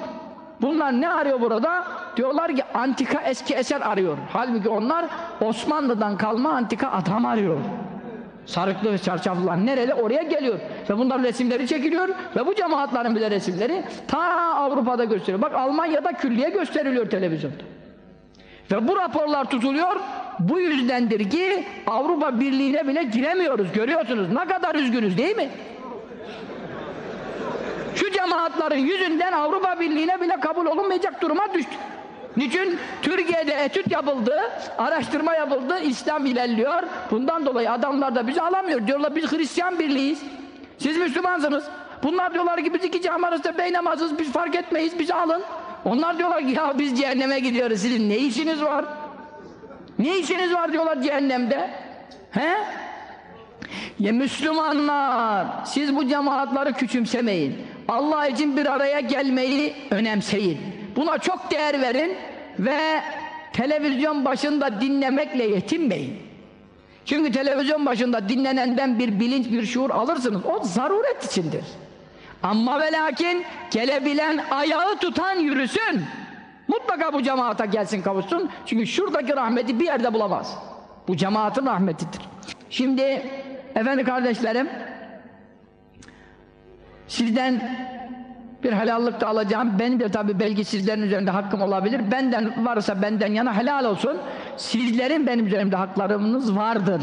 Bunlar ne arıyor burada? Diyorlar ki antika eski eser arıyor. Halbuki onlar Osmanlı'dan kalma antika adam arıyor. Sarıklı ve çarşaflılar nereli oraya geliyor. Ve bunların resimleri çekiliyor ve bu cemaatlerin bile resimleri ta Avrupa'da gösteriyor. Bak Almanya'da külliye gösteriliyor televizyonda. Ve bu raporlar tutuluyor. Bu yüzdendir ki Avrupa Birliği'ne bile giremiyoruz. Görüyorsunuz ne kadar üzgünüz değil mi? Şu cemaatlerin yüzünden Avrupa Birliği'ne bile kabul olunmayacak duruma düştük. Niçin? Türkiye'de etüt yapıldı, araştırma yapıldı, İslam ilerliyor. Bundan dolayı adamlar da bizi alamıyor. Diyorlar biz Hristiyan birliğiyiz. Siz Müslümansınız. Bunlar diyorlar ki biz iki cami arasında beynamazız, biz fark etmeyiz, bizi alın. Onlar diyorlar ki ya biz cehenneme gidiyoruz, sizin ne işiniz var? Ne işiniz var diyorlar cehennemde? He? Ya Müslümanlar, siz bu cemaatları küçümsemeyin. Allah için bir araya gelmeyi önemseyin. Buna çok değer verin ve televizyon başında dinlemekle yetinmeyin. Çünkü televizyon başında dinlenenden bir bilinç, bir şuur alırsınız. O zaruret içindir. Ama ve lakin gelebilen ayağı tutan yürüsün. Mutlaka bu cemaata gelsin kavuşsun. Çünkü şuradaki rahmeti bir yerde bulamaz. Bu cemaatin rahmetidir. Şimdi efendi kardeşlerim sizden bir helallık da alacağım. Benim de tabi belki sizlerin üzerinde hakkım olabilir. Benden varsa benden yana helal olsun. Sizlerin benim üzerimde haklarınız vardır.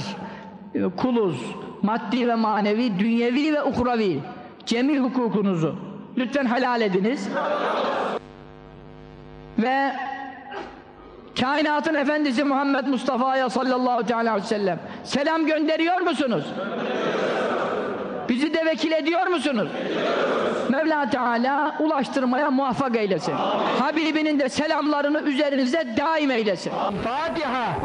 Ee, Kuluz, maddi ve manevi, dünyevi ve uhravi. Cemi hukukunuzu. Lütfen helal ediniz. Ve kainatın efendisi Muhammed Mustafa'ya sallallahu aleyhi ve sellem selam gönderiyor musunuz? Bizi de vekil ediyor musunuz? Mevla Teala ulaştırmaya muvaffak eylesin. Habibinin de selamlarını üzerinize daim eylesin. Fatiha.